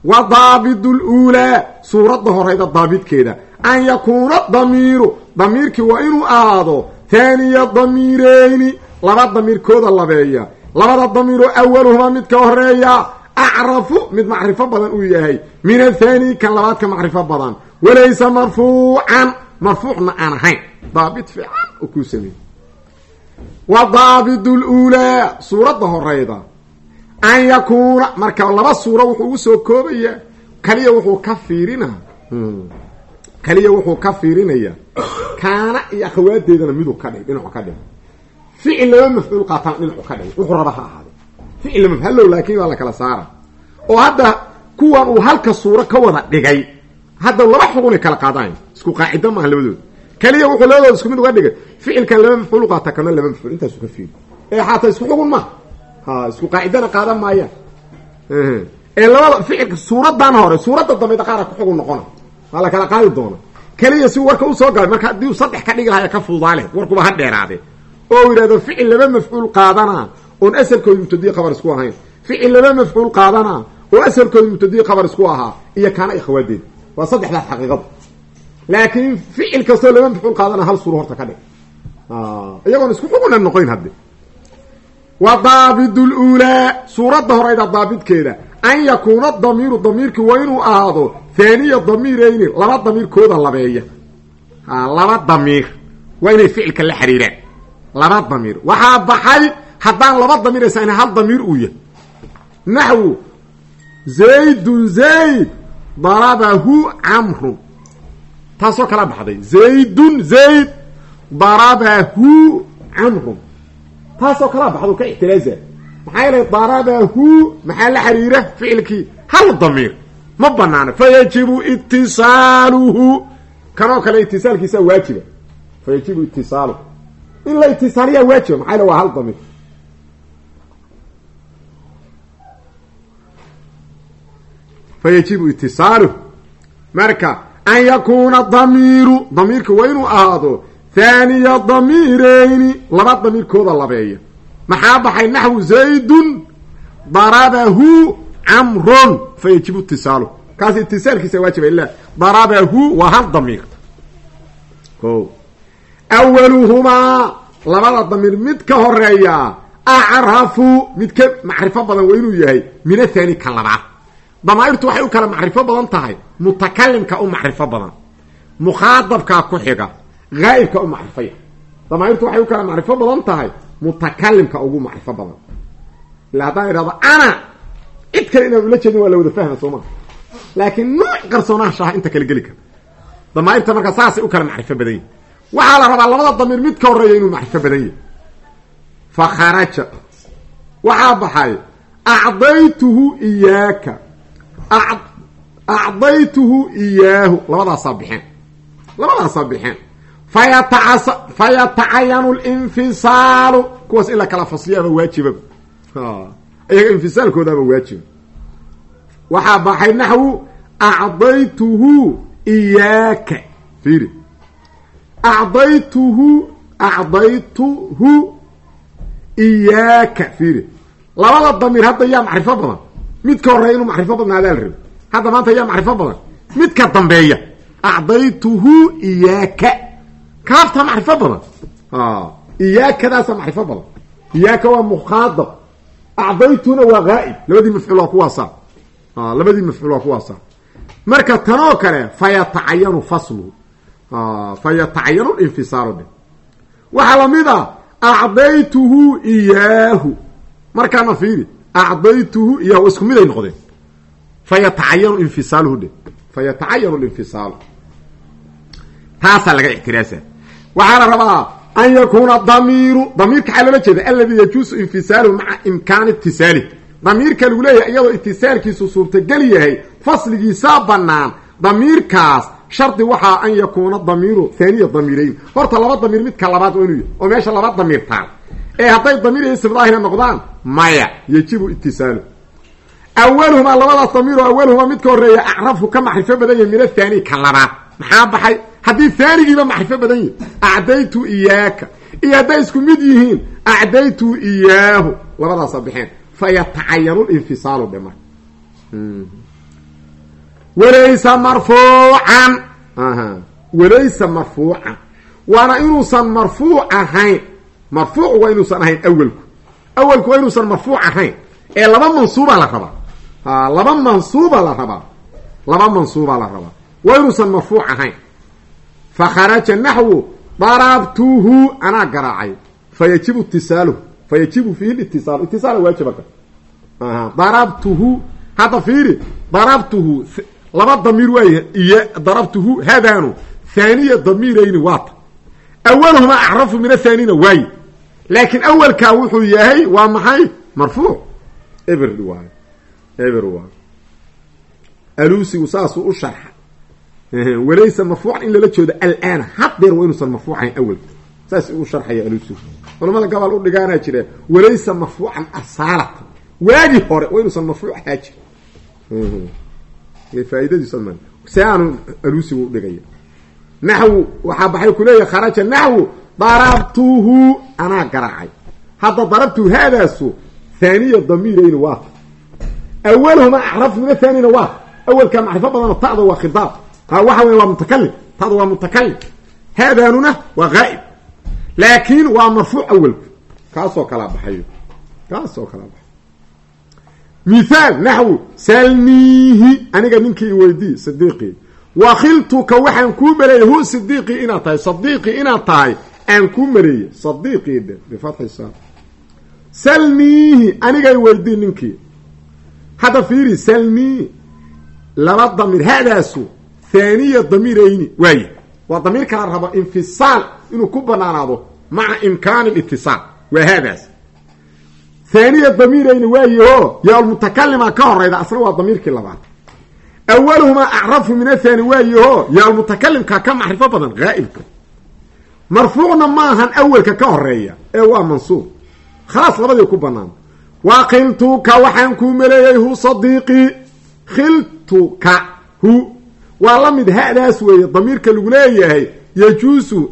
wa daabidu luulaa suuradda horeyda daabidkeeda an yakuuna damiiru damiirkii waa inuu ahaado taaniya damiireyni laba damiirkooda labeeya labada damiiroo awaluhumaa mid ka horreeya acrafu mid macrifo badan uu yahay min athani kan labaad ka macrifo badan walaysa marfuucan marfuucna aan ahayn daabit fiican oo kuu sameeyey wa daabidu luulaa suuradda horeyda an yakuuna marka laba suuro wuxuu ugu soo koobayaa kaliya wuxuu ka fiirina kaliya wuxuu ka fiirinayaa kaana iyo akhawaadeedana miduu ka dhig dhinacu ka dhig ficil laba mafcuul qaatana dhinacu ka dhig wuxuu raba ha ahaade ficil lama hallow laakiin waa la kala saara. Oo hadda kuwan uu halka suuro ka wada dhigay hadda laba xugunay kala qaadanayn isku qaacido maaha labadooda keliya wuxuu labadooda isku mid uga dhigay. Ficilkan laba mafcuul u qaata kana laba mafcuul. Intaasu ka fiiri. Ee xataa isku xugun ma. Ha isku qaacidana qaadan maayaan ee labada ficilka suuradan hore suuradda dambe qaara ku xugun noqona. Waa la kala qaadi doona. Keliya si warka u soo galay marka haddii uu saddex ka dhigi ka fuudaa leh warkuba ha dheeraade oo u yidhahdo ficil laba mafcuul qaadana oon asalkooda mubtadiyi qabar isku ahayn. Ficil laba mafcuul qaadana oo asalkooda mubtadiyi qabar isku ahaa iyo kaana ikhawaadeed waa saddexdaas xaqiiqada laakiin ficil kastoo laba mafcuul qaadana hal suuro horta ka dhig. Iyagoon isku xuguna noqoyn hadde. Wa daabid luulaa suuradda horeyda daabidkeeda an yakuuna damiiru damiirki waa inuu ahaado haaniya damiirayni laba damiirkooda labeeya. Laba damiir. Waa inay ficilka la xiriiraan. Laba damiir. Waxaa baxay haddaan laba damiir aysan hal damiir uu yahay. Naxwu zaydun zayd darabahu camrun. Taasoo kala baxday. Zaydun zayd darabahu camrun. Taasoo kala baxdo ka ixtiraaza. Maxaa yeelay darabahu maxaa la xiriira ficilkii? Hal damiir. Ma banaana fayajibu itisaaluhu kanoo kale itisaalkiisa waajiba fayajibu itisaaluhu in la itisaaliyaa waajiba maxaa hal damiir fayajibu itisaaluhu marka an yakuuna damiiru damiirka waa inuu ahaado haaniya damiireyni laba damiirkooda labeeya maxaa baxay naxwu zaydun darabahu camron fayajibu itisaaluhu kaas itisaalkiisa waajiba ila darabahu waa hal damiir o awaluhumaa labada damiir mid ka horreeya acrafu mid ka macrifo badan waa inuu yahay min athani ka labaad damaairtu waxay u kala macrifo badan tahay. Mutakalimka u macrifo badan. Mukhaadabkaa ku xiga. Haa'ibka u macrifaya. Damaairtu waxay u kala macrifo badan tahay. Mutakalimka ugu macrifo badan. Ila haddaan idhahdo ana cid kale inaan ula jeedin waa la wada fahma soo laakiin nooc qarsoonaashaha inta kala geli kara damaairta marka saasay u kala macrifo badan yihiin waxaa la rabaa labada damiir mid ka horreeya inuu macrifo badan yahay. Fa kharaja. Waxaa baxay acdaytuhu iyaaka acdaytuhu iyaahu labadaasaa bixeen labadaasaa bixeen fayataca fayatacayanu linfisaalu kuwaas in la kala fasliyaaba waajibaba iyaga infisaalkoodaaba waajiba waxaa baxay naxwu acdaytuhu iyaaka fiiri acdaytuhu acdaytuhu iyaaka fiiri labada damiir hadda yaa macrifo badan midka horreeya inuu macrifo badnaadaa la rabi hadda maanta yaa macrifo badan. Midka dambeeya acdaytuhu iyaaka. Kaafta macrifo badan. Iyaakadaasa macrifo badan. Iyaaka waa mukhaadab. Acdaytuna waa haa'ib labadii mafcuul waa kuwaasa labadii mafcuul waa kuwaasa marka tanoo kale fayatacayanu fasluhu fayatacayanu linfisaalu dhe waxaa la mid a acdaytuhu iyaahu. Markaana fiiri acdaytuhu iyaahu isku mid ay noqdeen fayatacayanu infisaaluhu dhe fayatacayanu linfisaalu taasaa laga ixtiraasa waxaa la rabaa an yakuuna damiiru damiirka xaa loola jeeda aladi yajuusu infisaaluhu maca imkaani itisaalih damiirka lagu leeyahay iyadoo itisaalkiisu suurtagel yahay fasligiisaa banaan damiirkaas shardi waxaa an yakuuna damiiru haaniya damiirayn horta laba damiir midka labaad waa inuu yahy oo meesha laba damiir ee hadday damiir iyo noqdaan maya yajibu itisaalu awaluhumaa labadaas damiir oo awaluhumaa midka horreeya acrafku ka macrifo badan yahay min athaani ka labaad. Maxaa baxay? Haddii haanigiiba macrifo badan yahi acdaytu iyaaka iyo hadday isku mid yihiin acdaytu iyaahu. Labadaasa bixeen. Fayatacayanu linfisaalu dhe marka walaysa marfuucan. Walaysa marfuucan. Waana inuusan marfuuc ahayn marfuuc waa inuusan ahayn awelku awelku waa inuusan marfuuc ahayn. Ee laba mansuuba la rabaa. Laba mansuuba la rabaa. Laba mansuuba la rabaa. Waa inuusan marfuuc ahayn. Fa kharaja naxwu darabtuhu anaa garaacay. Fayajibu itisaaluhu fayajibu fiihi itisaal itisaala waajibaka darabtuhu hadda fiiri darabtuhu laba damiir waay iyo darabtuhu hadanu haaniya damiirayni waata. Awaluhumaa acrafu min athaanina waaye laakiin awalkaa wuxuu yahay waa maxay? Marfuuc eber waay. Eber waay. Alusigu saasuu u sharxa. Walaysa marfuucan in lala joodo alaana. Haddeer waa inuusan marfuucayn awalka saas u sharxaya alusigu culamada gobol u dhigaanaa jira walaysa marfuucan asaalatan waagi hore waa inuusan marfuuc ahaa jir faaidadiisa si aanu alusigu udhigaya naxwu waxaa baxay kuleeyahay kharaja naxwu darabtuhu anaa garaacay. Hadda darabtuhu haadaasu haaniya damiirayni waata awalhuma acraf min athaanina waata awalkaa macrifo badano ta'da waa khidaab. Waxa wey waa mutakalim ta'da waa mutakalim haadaanuna waa haa'ib laakiin waa marfuuc awalku. Kaasoo kalaa baxayo. Kaasoo kalaa baxay mithaal naxwu. Salniihi aniga ninkii iweydii sadiiqii wakhiltuka waxaan kuu maleeyey hu sidiiqii inaad tahay? Sadiiqii inaad tahay aan kuu maleeyey sadiiqii dhe bifatxi sa salniihi aniga iweydii ninkii. Hadda fiiri salniihi laba damiir haadaasu thaaniya damiirayni waaye. Waa damiir kala rabo infisaal inuu ku banaanaado maca imkaani litisaal waa haadaas. Haaniya damiirayni waayaho yaa almutakalima ka horayda asna waa damiirkii labaad. Awaluhumaa acrafu min athani waayaho yaa almutakalimka ka macrifo badan haa'ibka marfuucna maahan awelka ka horreeya ee waa mansuub. Khalaas labadii ku banaan waa khiltuka waxaan kuu maleeyey hu sadiiqii khiltuka hu. Waa la mid hadaas weeye damiirka lagu leeyahay. Yajuusu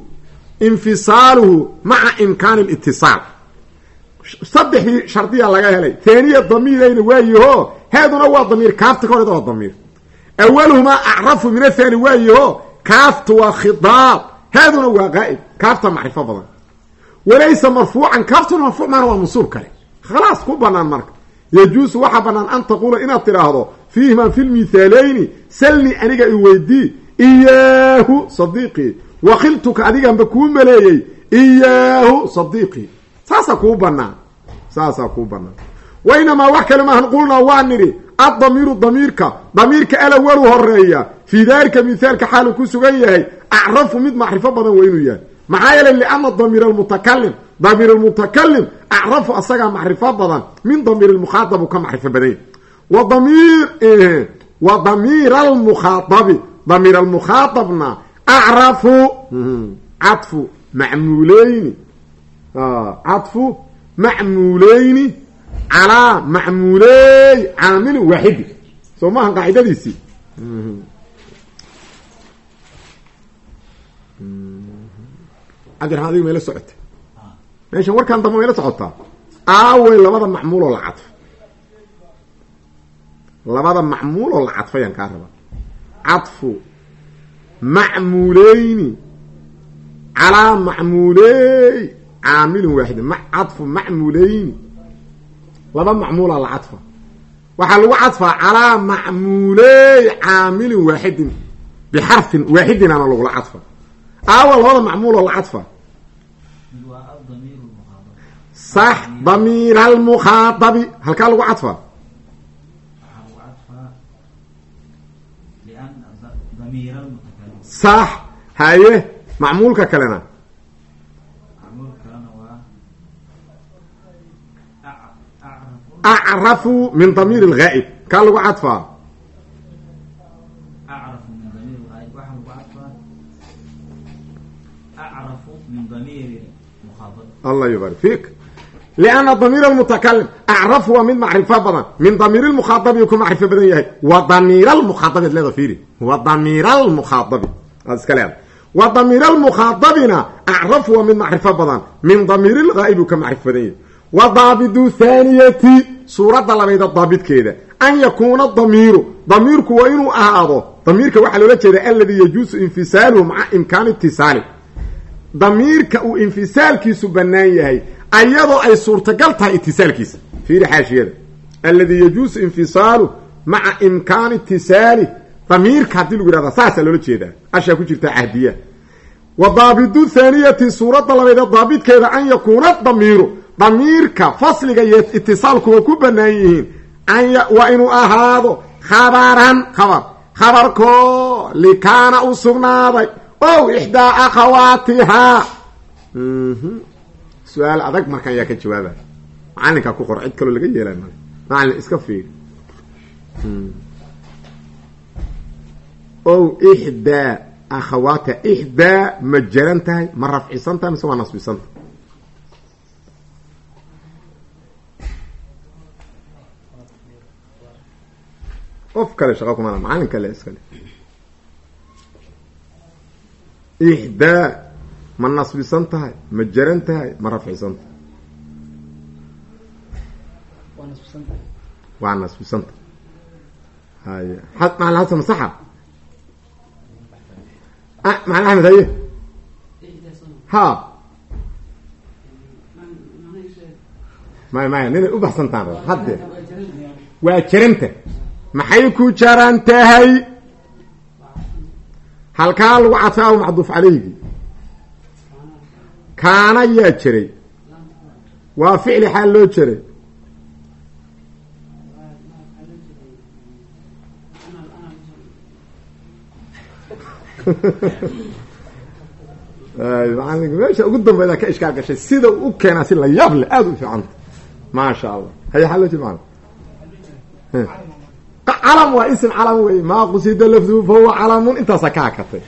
infisaaluhu maca imkaani litisaal saddexdii shardiya laga helay. Haaniya damiirayna waayaho haaduna waa damiir kaafta ka horeda waa damiir. Awaluhumaa acrafu min athani waayaho kaaftu waa khidaab haaduna waa qaa'ib kaafta macrifo badan walaysa marfuucan kaaftuna marfuuc maana waa mansuub kale khalaas ku banaan marka yajuusu waxaa banaan an taquula inaad tidhaahdo fiihimaa fi lmithaalayni salni aniga i weydii iyaahu sadiiqii wakhiltuka adiganba kuu maleeyey iyaahu sadiiqii saasaa kuu banaan saasaa kuu banaan wainamaa wax kale maahan qulnaa waa nidhi addamiiru damiirka damiirka alawalu horreeya fii daalika mithaalka xaalu ku sugan yahay acrafu mid macrifo badan waa inuu yahay maxaa yeelay liana damiir almutakalim damiir almutakalim acrafu asagaa macrifo badan min damiir lmukhaadab uu ka macrifo badanya wa damiir wa damiir macmuuleyni calaa macmuuley caamilin waaxidi. Soo maaha qaacidadiisii cabdiraxmaan adiga mayla socota. Meeshan warkaan damba mayla socotaa. Aawey labada macmuuloo la cadfo labada macmuuloo la cadfayaan kaa raba cadfu macmuuleyni calaa macmuuley caamilin waaxidin. Cadfu macmuuleyni laba macmuulaa la cadfa waxaa lagu cadfaa calaa macmuuley caamilin waaxidin bixarfin waaxidinaana lagula cadfa aawa labada macmuuloo la cadfa sax damiir almukhaadabi halkaa lagu cadfa sax haye macmuulka kalena acrafu min damiir اlgaa'ib kaa lagu cadfaa allah yubarik fiik lianna damiir almutakalim acrafu waa mid macrifo badan min damiir lmukhaadabi uu ku macrifo badan yahay wa damiir almukhaadabi ad leeda fiiri wa damiir almukhaadabi aad iska leeda wa damiir almukhaadabina acrafu waa mid macrifo badan min damiir lgaa'ib uu ka macrifo badan yahay wa daabidu thaaniyati suuradda labayda daabidkeeda an yakuuna damiiru damiirku waa inuu ahaado damiirka waxaa loola jeeda alladii yajuusu infisaaluhu maca imkaani itisaali damiirka uu infisaalkiisu bannaan yahay ayadoo ay suurtagal tahay itisaalkiisa fiiri xaashiyada. Alladii yajuusu infisaaluh maca imkaani itisaali damiirka haddii lagu yihahda saasaa loola jeedaa. Ashaa ku jirta cahdiya. Wa daabidu thaaniyati suuradda labayda daabidkeeda an yakuuna damiiru damiirka fasliga iyo itisaalkuwa ku bannaan yihiin. Waa inuu ahaado khabaran khabar. Khabarkoo likaana u sugnaaday. Ow ixdaa akhawaatihaa. Su'aal adag markan yaa ka jawaabay macalinkaa ku qor cid kaloo laga yeelay male. Macalin iska fiiri. Ow ixdaa akhawaata. Ixdaa ma jaran tahay ma rafcisan mise waa nasbisan tahay qof kale shaqa kumala macalin kale iskale ixdaa ma nasbisan tahay ma jaran tahay ma rafcisan tahay waa nasbisan tahay haya macalin xasan masaxa macalin axmed haye ha maya maya ninay u baxsantaan raba hadde waa jaranta maxay ku jaran tahay? Halkaa lagu cadfay aw macduuf calaygi kaana yaa jiray. Waa ficli xaal loo jiray. Meesha ugu dambeyda ka ishkaal gashay. Sida u keenaa si la yaab le aada u fiicanta maasha allah. Haya xaa loo jeed maala calam waa ism calam wey maa qusida lafduhu fa huwa calamun. Intaasa ka hakatay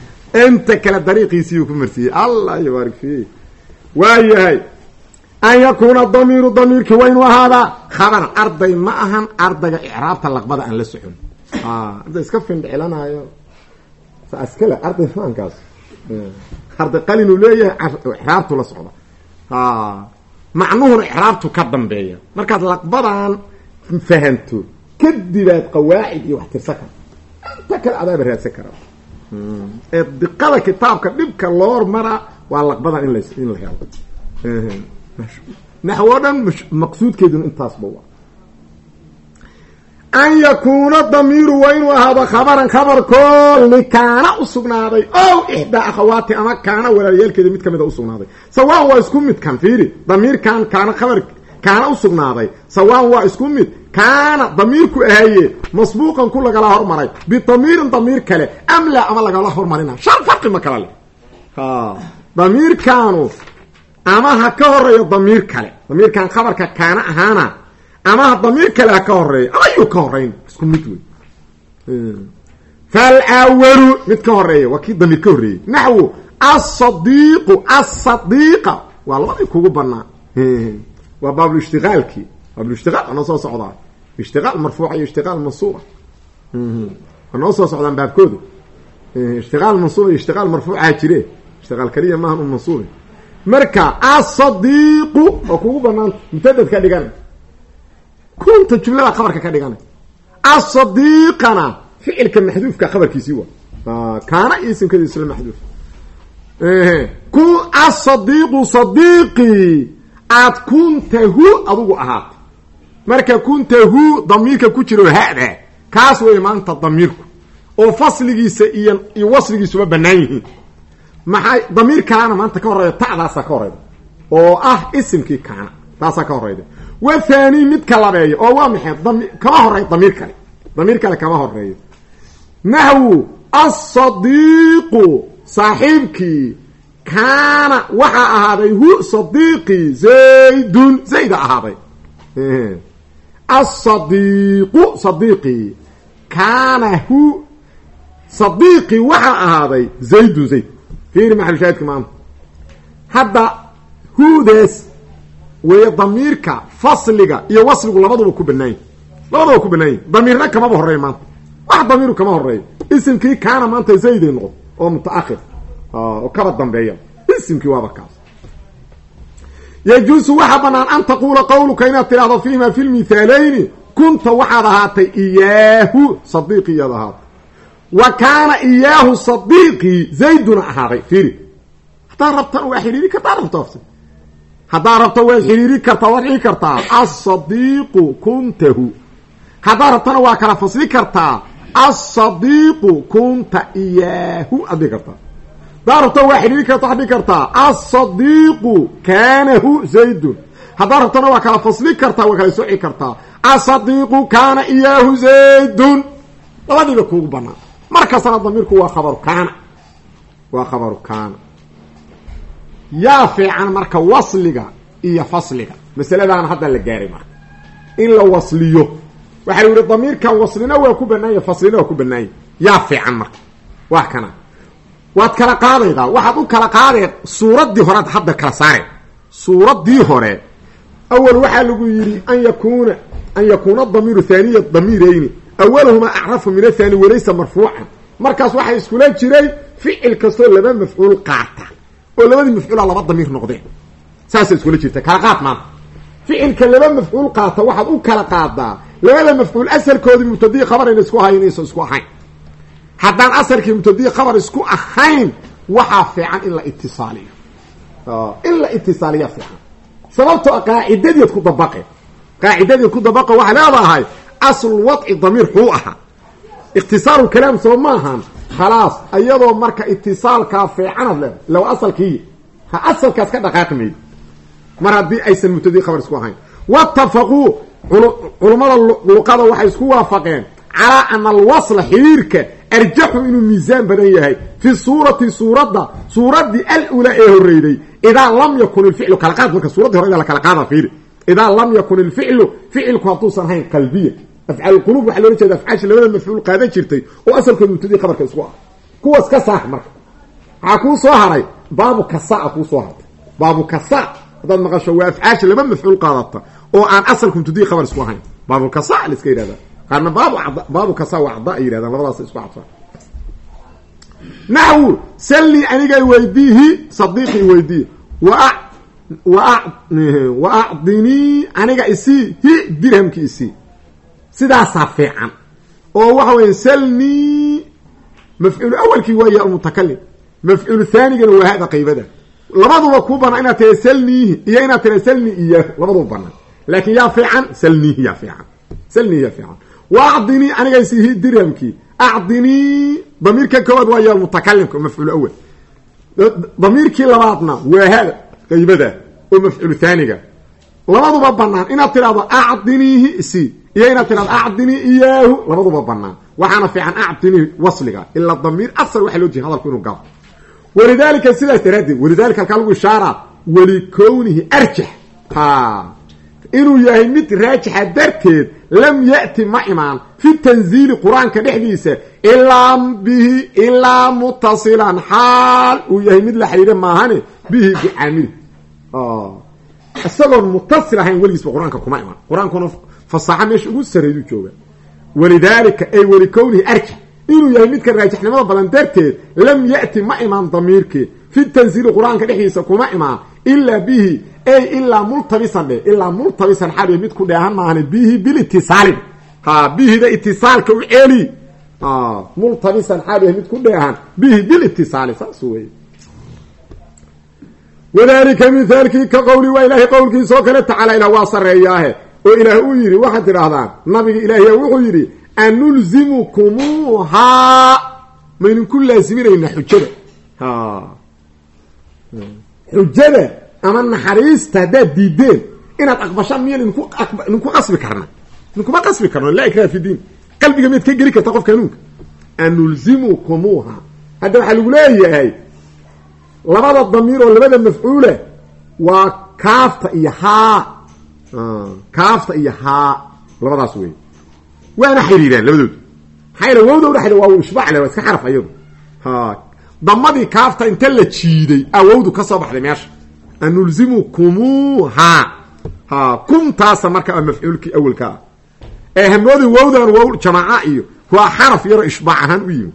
inta kale dariiqiisiiyuu ku marsiiyey. Allah yubaarik fiih waa yahay an yakuuna damiiru damiirkii waa inuu ahaadaa? Khabaran arday ma ahan ardayga icraabta laqbada aan la socon. Arday iska findhicilanaayo saskale arday maankaas. Arday qalin uu leeyahay icraabtu la socda. Macnuhuna icraabtu ka dambeeya. Markaad laqbadan fahanto kadibaad qawaacid iyo wax tirsa kara inta kale adaaba raadsan kara ee diqada kitaabka dhibka loo maraa waa laqbadan in la in la helo. Naxwo dhan maqsuudkeeduna intaasba wa an yakuuna damiiru waa inuu ahaado khabaran khabarkoo likaana usugnaaday ow ixdaa akhawaati ama kaana walaalayaalkeeda mid kamida usugnaaday sawaan waa isku mid kan fiiri. Damiirkan kaana khabar kaana usugnaaday sawaan waa isku mid. Kaana damiirku ahaye masbuuqan ku lagala hormaray. Bidamiirin damiir kale am laa ama lagala hormarina. Shan farqi ma kala le damiirkaanu ama ha ka horeeyo damiir kale. Damiirkan khabarka kaana ahaana ama damiir kale ha ka horeeyo ama yuu ka horeyn isku mid wey falawalu mid ka horreeya waa kii damiir ka horreeyey. Naxwu asadiiqu asadiiqa waa labadii kugu banaa waa baabulishtiqaalkii baabulishtiqaal waa noo soo socdaa. Ishtiqaal marfuuca iyo ishtiqaal mansuuba. Waa noo soo socdaan baabkooda ishtiqaal mansuuba iyo ishtiqaal marfuucaha jire ishtiqaal kaliya maahan un mansuubi. Marka asadiiqu oo kugu banaanta mutadad ka dhigana kunta jumlada khabarka ka dhigana asadiiqana ficilka maxduufka khabarkiisii waa. Kaana iyo isimkeeda isla maxduuf. Ku asadiiqu sadiiqi aad kuntahu adugu ahaata marka kuntahu damiirka ku jiro hada kaas wey maanta damiirku. Oo fasligiisa iyo iyo wasligiisuba banaan yihiin. Maxay damiir kaana maanta ka horeyda ta'daasa ka horeyda oo ah isimkii kaana taasaa ka horeyda wa thani midka labeeyo oo waa maxay kama horeey damiir kale. Damiir kale kama horeeyo naxwu asadiiqu saaxiibkii kaana waxaa ahaaday hu sadiiqii zaydun. Zayda ahaaday. Asadiiqu sadiiqii kaana hu sadiiqii waxaa ahaaday zaydun zayd. Fiiri maxalushaahidka maanta hadda huudaas weeye damiirka fasliga iyo wasligu labaduba ku banaanyi labaduba ku banaanyi damiirna kamaba horeeyo maanta. Wax damiiru kama horeeyo isimkii kaana maanta zayday noqdo oo mutaahir oo kaba dambeeya. Isimkii waaba kaas. Yajuusu waxaa banaan an taquula qawluka inaad tidhahdo fiihima fi lmithaalayni kunta waxaad ahaatay iyaahu sadiiqi iyaad ahaatay. Wa kaana iyaahu sadiiqii zayduna ahaaday. Fiiri. Haddaad rabtan waa xidhiiri kartaa rabto haddaad rabto waad xidhiiri kartaa waad dhigi kartaa. Asadiiqu kuntahu. Haddaad rabtana waa kala fasli kartaa. Asadiiqu kunta iyaahu aad dhigi haddaad rabto waa xidhiiri karta dhigi kartaa asadiiqu kaanahu zaydun. Haddaad rabtana waa kala fasli kartaa waa kala soci kartaa. Asadiiqu kaana iyaahu zaydun. Labadiiba kuugu banaan markastana damiirku waa khabaru kaana. Waa khabaru kaana. Yaa fiican marka wasliga iyo fasliga. Masaladaana hadda la gaaray marka. In la wasliyo. Waxaa la yihi damiirkan ku banaanya waa ku banaanya yaa fiican marka. Waa kana waad kala qaadaydaa. Waxaad u kala qaadee suuraddii horead hadda kala saare. Suuraddii hore awal waxaa lagu yidhi an yakuuna an yakuuna damiiru haaniya damiirayni awaluhumaa acrafu min athani walaysa marfuucan. Markaas waxaa iskula jiray ficil kastoo laba mafcuul qaata oo labadii mafcuula laba damiir noqdeen. Saasay iskula jirta kala qaad maanta. Ficilka laba mafcuul qaata waxaad u kala qaadaa. Labada mafcuul asalkoodii mubtadii khabarayna isku ahayn inaysan isku ahayn haddaan asalkii mubtadii khabar isku ahayn waxaa fiican in la itisaaliyo in la itisaaliya fiican. Sababtoo qaacidadied ku dabaqe. Qaacidadied ku dabaqa waxaa leedahay aslu wadci damiir xuu ahaa ikhtisaaru kalaam soo maahan khalaas ayadoo marka itisaalkaa fiicanad leeda low asalkii ha asalkaas ka dhaqaaqi maydo mar haddii aysan mubtadii khabar isku ahayn. Watafaquu culummada luqada waxay isku waafaqeen calaa ana alwasla xiriirka arjaxu inuu miisaan badan yahay fi suurati suuradda suuraddii alulaa ee horreyday idaa lam yakun ilficlu kala qaad marka suuraddii hore la kala qaada fiiri. Idaa lam yakun ilficlu ficilku hadduusan ahayn qalbiya. Afcaal qulub waxaa loola jeeda afcaasha labada mafcuul qaadan jirtay oo asalkooda mubtadii khabarka isku ah. Kuwaas ka saar marka. Waxaa kuu soo haray baabu kasaa kuu soo hartay baabu kasaa haddaad maqasho waa afcaasha laba mafcuul qaadata oo aan asalku mubtadii qaarna baab baabu kasa waa cada ay yirahdaan labadaas isku cadfan naxwu sallii anigay weydiihi sadiiqii weydii wa acdinii aniga isii hi dirhamki isii sidaasaa fiican. Oo waxa weya salnii mafcuul awalkii waaya almutakalim mafcuul thaanigana waa hada qaybada. Labaduba kuu banaa inaad tira salniihi iyo inaad tira salni iyaahu labaduba banaan laakin yaa fiican salniihi yaa fiican. Salniihi yaa fiican wa acdinii aniga isii hi dirhamkii acdinii damiirka koowaad waa ya mutakalimka mafcuul awal damiirkii labaadna waa hada qaybada oo mafcuul thaaniga labaduba banaan inaad tidhahdo acdiniihi isii iyo inaad tidhahdo acdinii iyaahu labaduba banaan waxaana fiican acdinii wasliga ilaa damiir asal waxaa loo jeeda hadalku inuu galo walidaalika sidaas daraaddeed walidalika halkaa lagu inuu yahay mid raajixa darteed lam ya'ti ma imaan fi tanziili qur'aanka dhexdiisa ilaa bihi ilaa mutasilan xaal uu yahay mid la xidhiidha maahane bihi bicaamili isagoon mutasil ahayn weligiisba qur'aanka kuma imaan. Qur'aankuna fasaaxa meesha ugu sarreedu jooga walidaalika ay walikownihi arjax inuu yahay midka raajixnimada badan darteed lam ya'ti ma imaan damiirkii. Fi tanziili qur'aanka dhexdiisa kuma imaan ilaa bihi ay ilaa multabisan dhe ilaa multabisan xaal mid ku dheehan maahan bihi bilitisaalin ha bihida itisaalka u celi multabisan xaal mid ku dheehan bihi bilitisaali saas wey wadalika mithaalkii ka qowli waa ilaahay qowlkiisoo kale tacaala ilah waa sareeyaahe oo ilaah uu yidhi waxaad tidhaahdaan nabiga ilaahiya wuxuu yidhi anulzimukumuuhaa maydinku laasiminaynaa xujada xujada ama naxariista haddaad diideen inaad aqbashaan miyan idinku qasbi karna idinkuma qasbi karno laa ikraha fi diin. Qalbiga miyaad ka geli karta qofka hanuunka anulzimukumuuha hadda waxaa lagu leeyahay labada damiir oo labada mafcuula waa kaafta iyo haa. Kaafta iyo haa. Labadaas wey waana xiriiraan labadood. Maxaa yal wawda udhaxda waa ishbacle waa iska xaraf ayadu damadii kaafta inta la jiiday? A wawdu ka soo baxday meesha. Anulzimukumuuha ha. Kumtaasa marka mafcuulkii awelka ah. Ee hamoodin wawdan wow jamaaca iyo waa xaraf yaroo ishbaac ahaan u yimi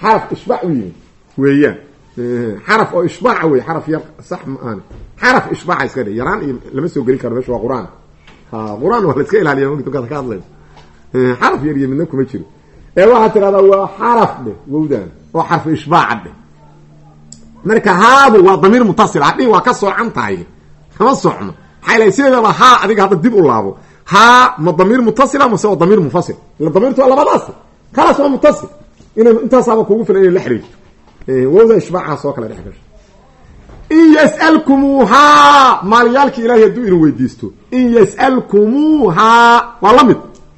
xaraf ishbaac u yimi weeyaan. Xaraf oo ishbaaca wey xaraf yar sax ma xaraf ishbaaca iska dhe yaraan iyo lama soo gelin karo meesha waa qur'aan. Ha qur'aan waa la iska ilaaliya mugta ka hadlayso xaraf yar iyo midna kuma jiro. Ee waxaad tidhahdaa waa xaraf dheh wawdan oo xarfu ishbaaca dheh marka haadu waa damiir mutasil hadhihi waa ka soocan tahay kama socno maxaa ilahay sideedaba haa adiga hadda dib u laabo? Haa ma damiir mutasila mase waa damiir munfasil ila damiirtu waa labadaas kalaas waa mutasil ina intaasaaba kugu filan inay la xiriirto wawda ishbaacaas oo kale dhex gasho in yas'alkumuuhaa maalyaalkii ilahay hadduu inu weydiisto. In yas'alkumuuhaa waa la mid.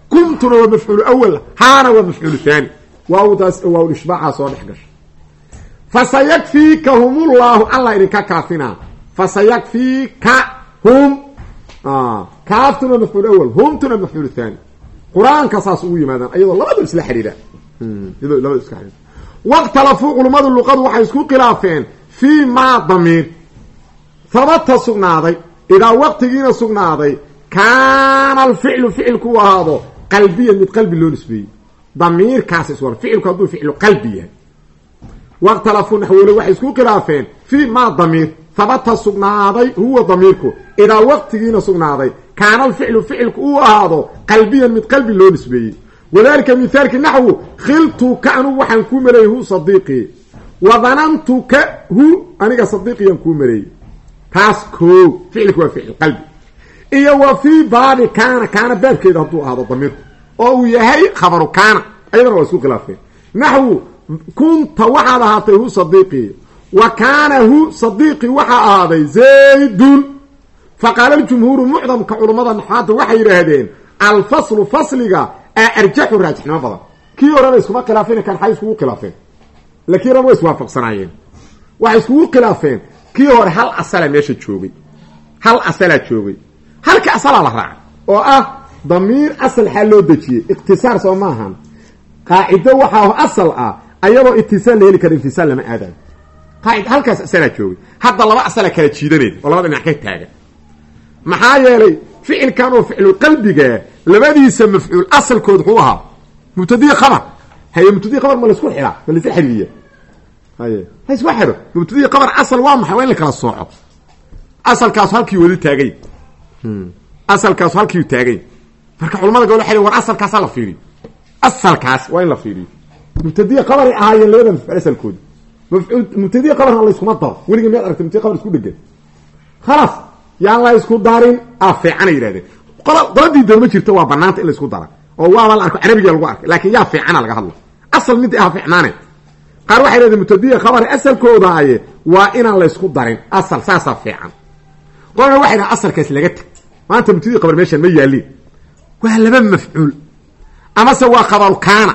Kumtuna waa mafcuulu awal haana waa mafcuulu haani waawdaas waawishbaacaas oo dhex fasayakfiikahumullahu allah idinka kaafinaa fasayakfiika hum kaaftuna mafcuul awal humtuna mafcuul thani. Qur'aanka saas ugu yimaadaan iyadoo labadu isla xidhiidha. Iyadoo labadu isla xidhiidha. Waqtalafuu culummadu luqadu waxay isku khilaafeen fii maa damiir. Habata sugnaaday idaa waqtigiina sugnaaday kaana alficlu ficilku u ahaado qalbiyan mid qalbi loo nisbeeyey. Damiirkaas iswar ficilku hadduu ficlu qalbi yahay waqtalafuu naxwole waxay isku khilaafeen. Fii maa damiir? Habata sugnaaday huwa damiirku. Idaa waqtigiina sugnaaday. Kaana alficlu ficilku uu ahaado qalbiyan mid qalbi loo nisbeeyey. Wadalika mithaalki naxwu khiltuka anugu waxaan kuu maleeyey hu sadiiqii wa danantuka hu aniga sadiiqiyaan kuu maleeyey taas koo ficilku waa ficil qalbi. Iyo wa fii baabi kaana kaana baabkeeda hadduu ahaado damiirku. Oo uu yahay khabaru kaana ayadana waa isku khilaafeen. Naxwu kunta waxaad ahaatay hu sadiiqii wa kaana hu sadiiqii waxaa ahaaday zaydun. Faqaala ljumhuuru mucdamka culummada naxaadda waxay yidhaahdeen alfaslu fasliga a arjaxu raajixnimo badan. Kii horena iskuma khilaafeen kan xay iskugu khilaafeen. Laakiin ran way iswaafaqsanaayeen waxay iskugu khilaafeen kii hore hal asala meesha joogay. Hal asalaa joogay. Halka asalaa la raacay oo ah damiir asal xaa loo dejiyey. Ikhtisaar soo ma ahan qaacido waxaa asal ah ayadoo itisaal la heli kara infisaal lama aadayo qaacida halkaas asalaa joogay hadda laba asalaa kala jiidanayda oo labada dhinac ka taagan. Maxaa yeelay ficilkan oo ficlu qalbiga labadiisa mafcuul asalkood wuxuu ahaa mubtadiyi khabar. Haye mubtadiyi khabar ma la isku xidhaa ma laisla xidhiiya haye ha isku xidho. Mubtadiyi khabar asal waa maxay? Waa in la kala sooco. Asalkaasu halkii weli taagay. Asalkaasu halkiiu taagay. Marka culamada gobol waxay war asalkaasaa la fiiriyo asalkaas waa in la fiiriyo mubtadiyi khabaray ahaayeen labada mafcuul asalkooda mafcuul mubtadiyi khabarna layskuma daro. Weliga miyaad aragtay mubtadiyi khabar isku dhegan khalaas yaan la isku darin a fiicana yidhahdeen. Qoladii doon ma waa banaanta in la isku dara. Oo waaba la arko carabiga lagu arkay laakiin yaa fiicana laga hadlo. Asal mid ah fiicnaane. Qaar waxay yidhahdeen mubtadiyi khabari asalkooda aye waa inaan la isku darin. Asal saasaa fiican. Qolana waxay dhaha asalkaas laga teg maanta mubtadiyi khabar meeshaan ma yaaliin waa laba mafcuul. Amase waa khabaru kaana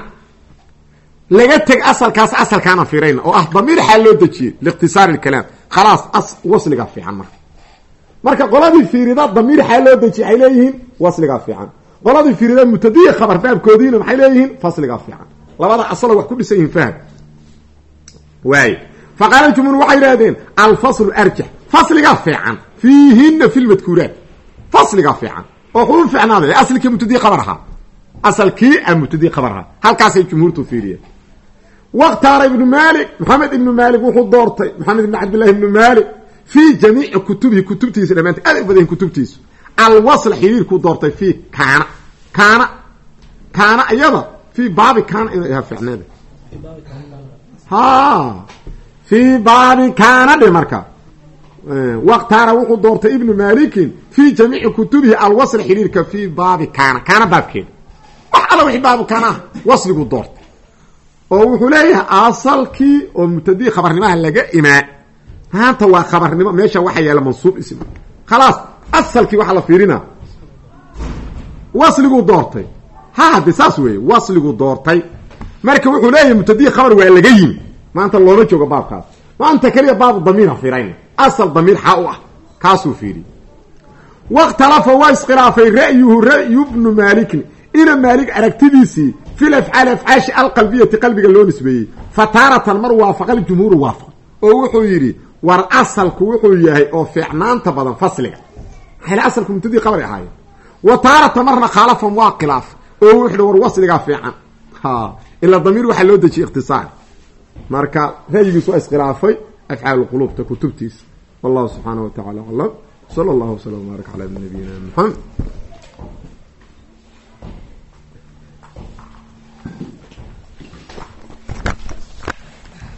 laga teg asalkaas asalkaana fiirayna oo ah damiir xaal loo dejiyey liikhtisaari lkalaam khalaas wasligaa fiican marka. Marka qoladii fiirida damiir xaal loo dejiyey waxay leeyihiin wasligaa fiican. Qoladii fiirida mubtadiyi khabar baabkoodiina maxay leeyihiin fasligaa fiican. Labada asalo wax ku dhisan yihiin faham. Waay. Faqaala jumhuur waxay yidhahdeen alfaslu arjax fasligaa fiican. Fiihina fi lmadkuuraat fasligaa fiican. Oo xuu fiicnaaday aslkii mubtadiyi khabar ahaa. Asalkii a mubtadiyi khabar jumhuurtu fiiriyeen wakhtaara ibnu maalik maxamed ibnu maalik wuxuu doortay maxamed ibn cabdillahi ibnu maalik fii jamiici kutubihi kutubtiisa dhamaantay aad u badan kutubtiisu. Alwasl xiriirkuu doortay fii kaana. Kaana kaana iyada fii baabi kaana inay ahaa ficneeda ha fii baabi kaana dhe marka. Wakhtaara wuxuu doortay ibnu malikin fii jamiici kutubihi alwasl xiriirka fii baabi kaana kaana baabkeeda wax alla wixii baabu kaana ah wasliguu doortay oo wuxuu leeyahay asalkii oo mubtadii khabarnimaha laga imaa. Maanta waa khabarnimo meesha waxaa yaalla mansuub ism khalaas asalkii waxaa la fiirina. Wasliguu doortay. Ha de saas weeye wasliguu doortay. Marka wuxuu leeyahay mubtadii khabar waa laga yimi. Maanta looma joogo baabkaas. Maanta keliya baabu damiira fiirayna asal damiir xaa u ah. Kaasuu fiiriy wakhtalafa waa iskhilaafay ra'yuhu ra'yu bnu maalikin ina maalik aragtidiisii fi afcaali afcaashi alqalbiyati qalbiga loo nisbeeyey fataaratan mar waafaqa aljumhuuru waafaqa oo wuxuu yidhi war asalku wuxuu yahay oo fiicnaanta badan fasliga maxayna asalku mubtadii qabri ahaayeen wa taaratan marna khaalafan waa khilaaf oo wuxuhi war wasligaa fiican ila damiir waxaa loo dejiyey ikhtisaar marka ra'yigiis waa iskhilaafay afcaal quluubta kutubtiisa wallahu subxaana wa tacala aclam sala allahu wsala wbaarak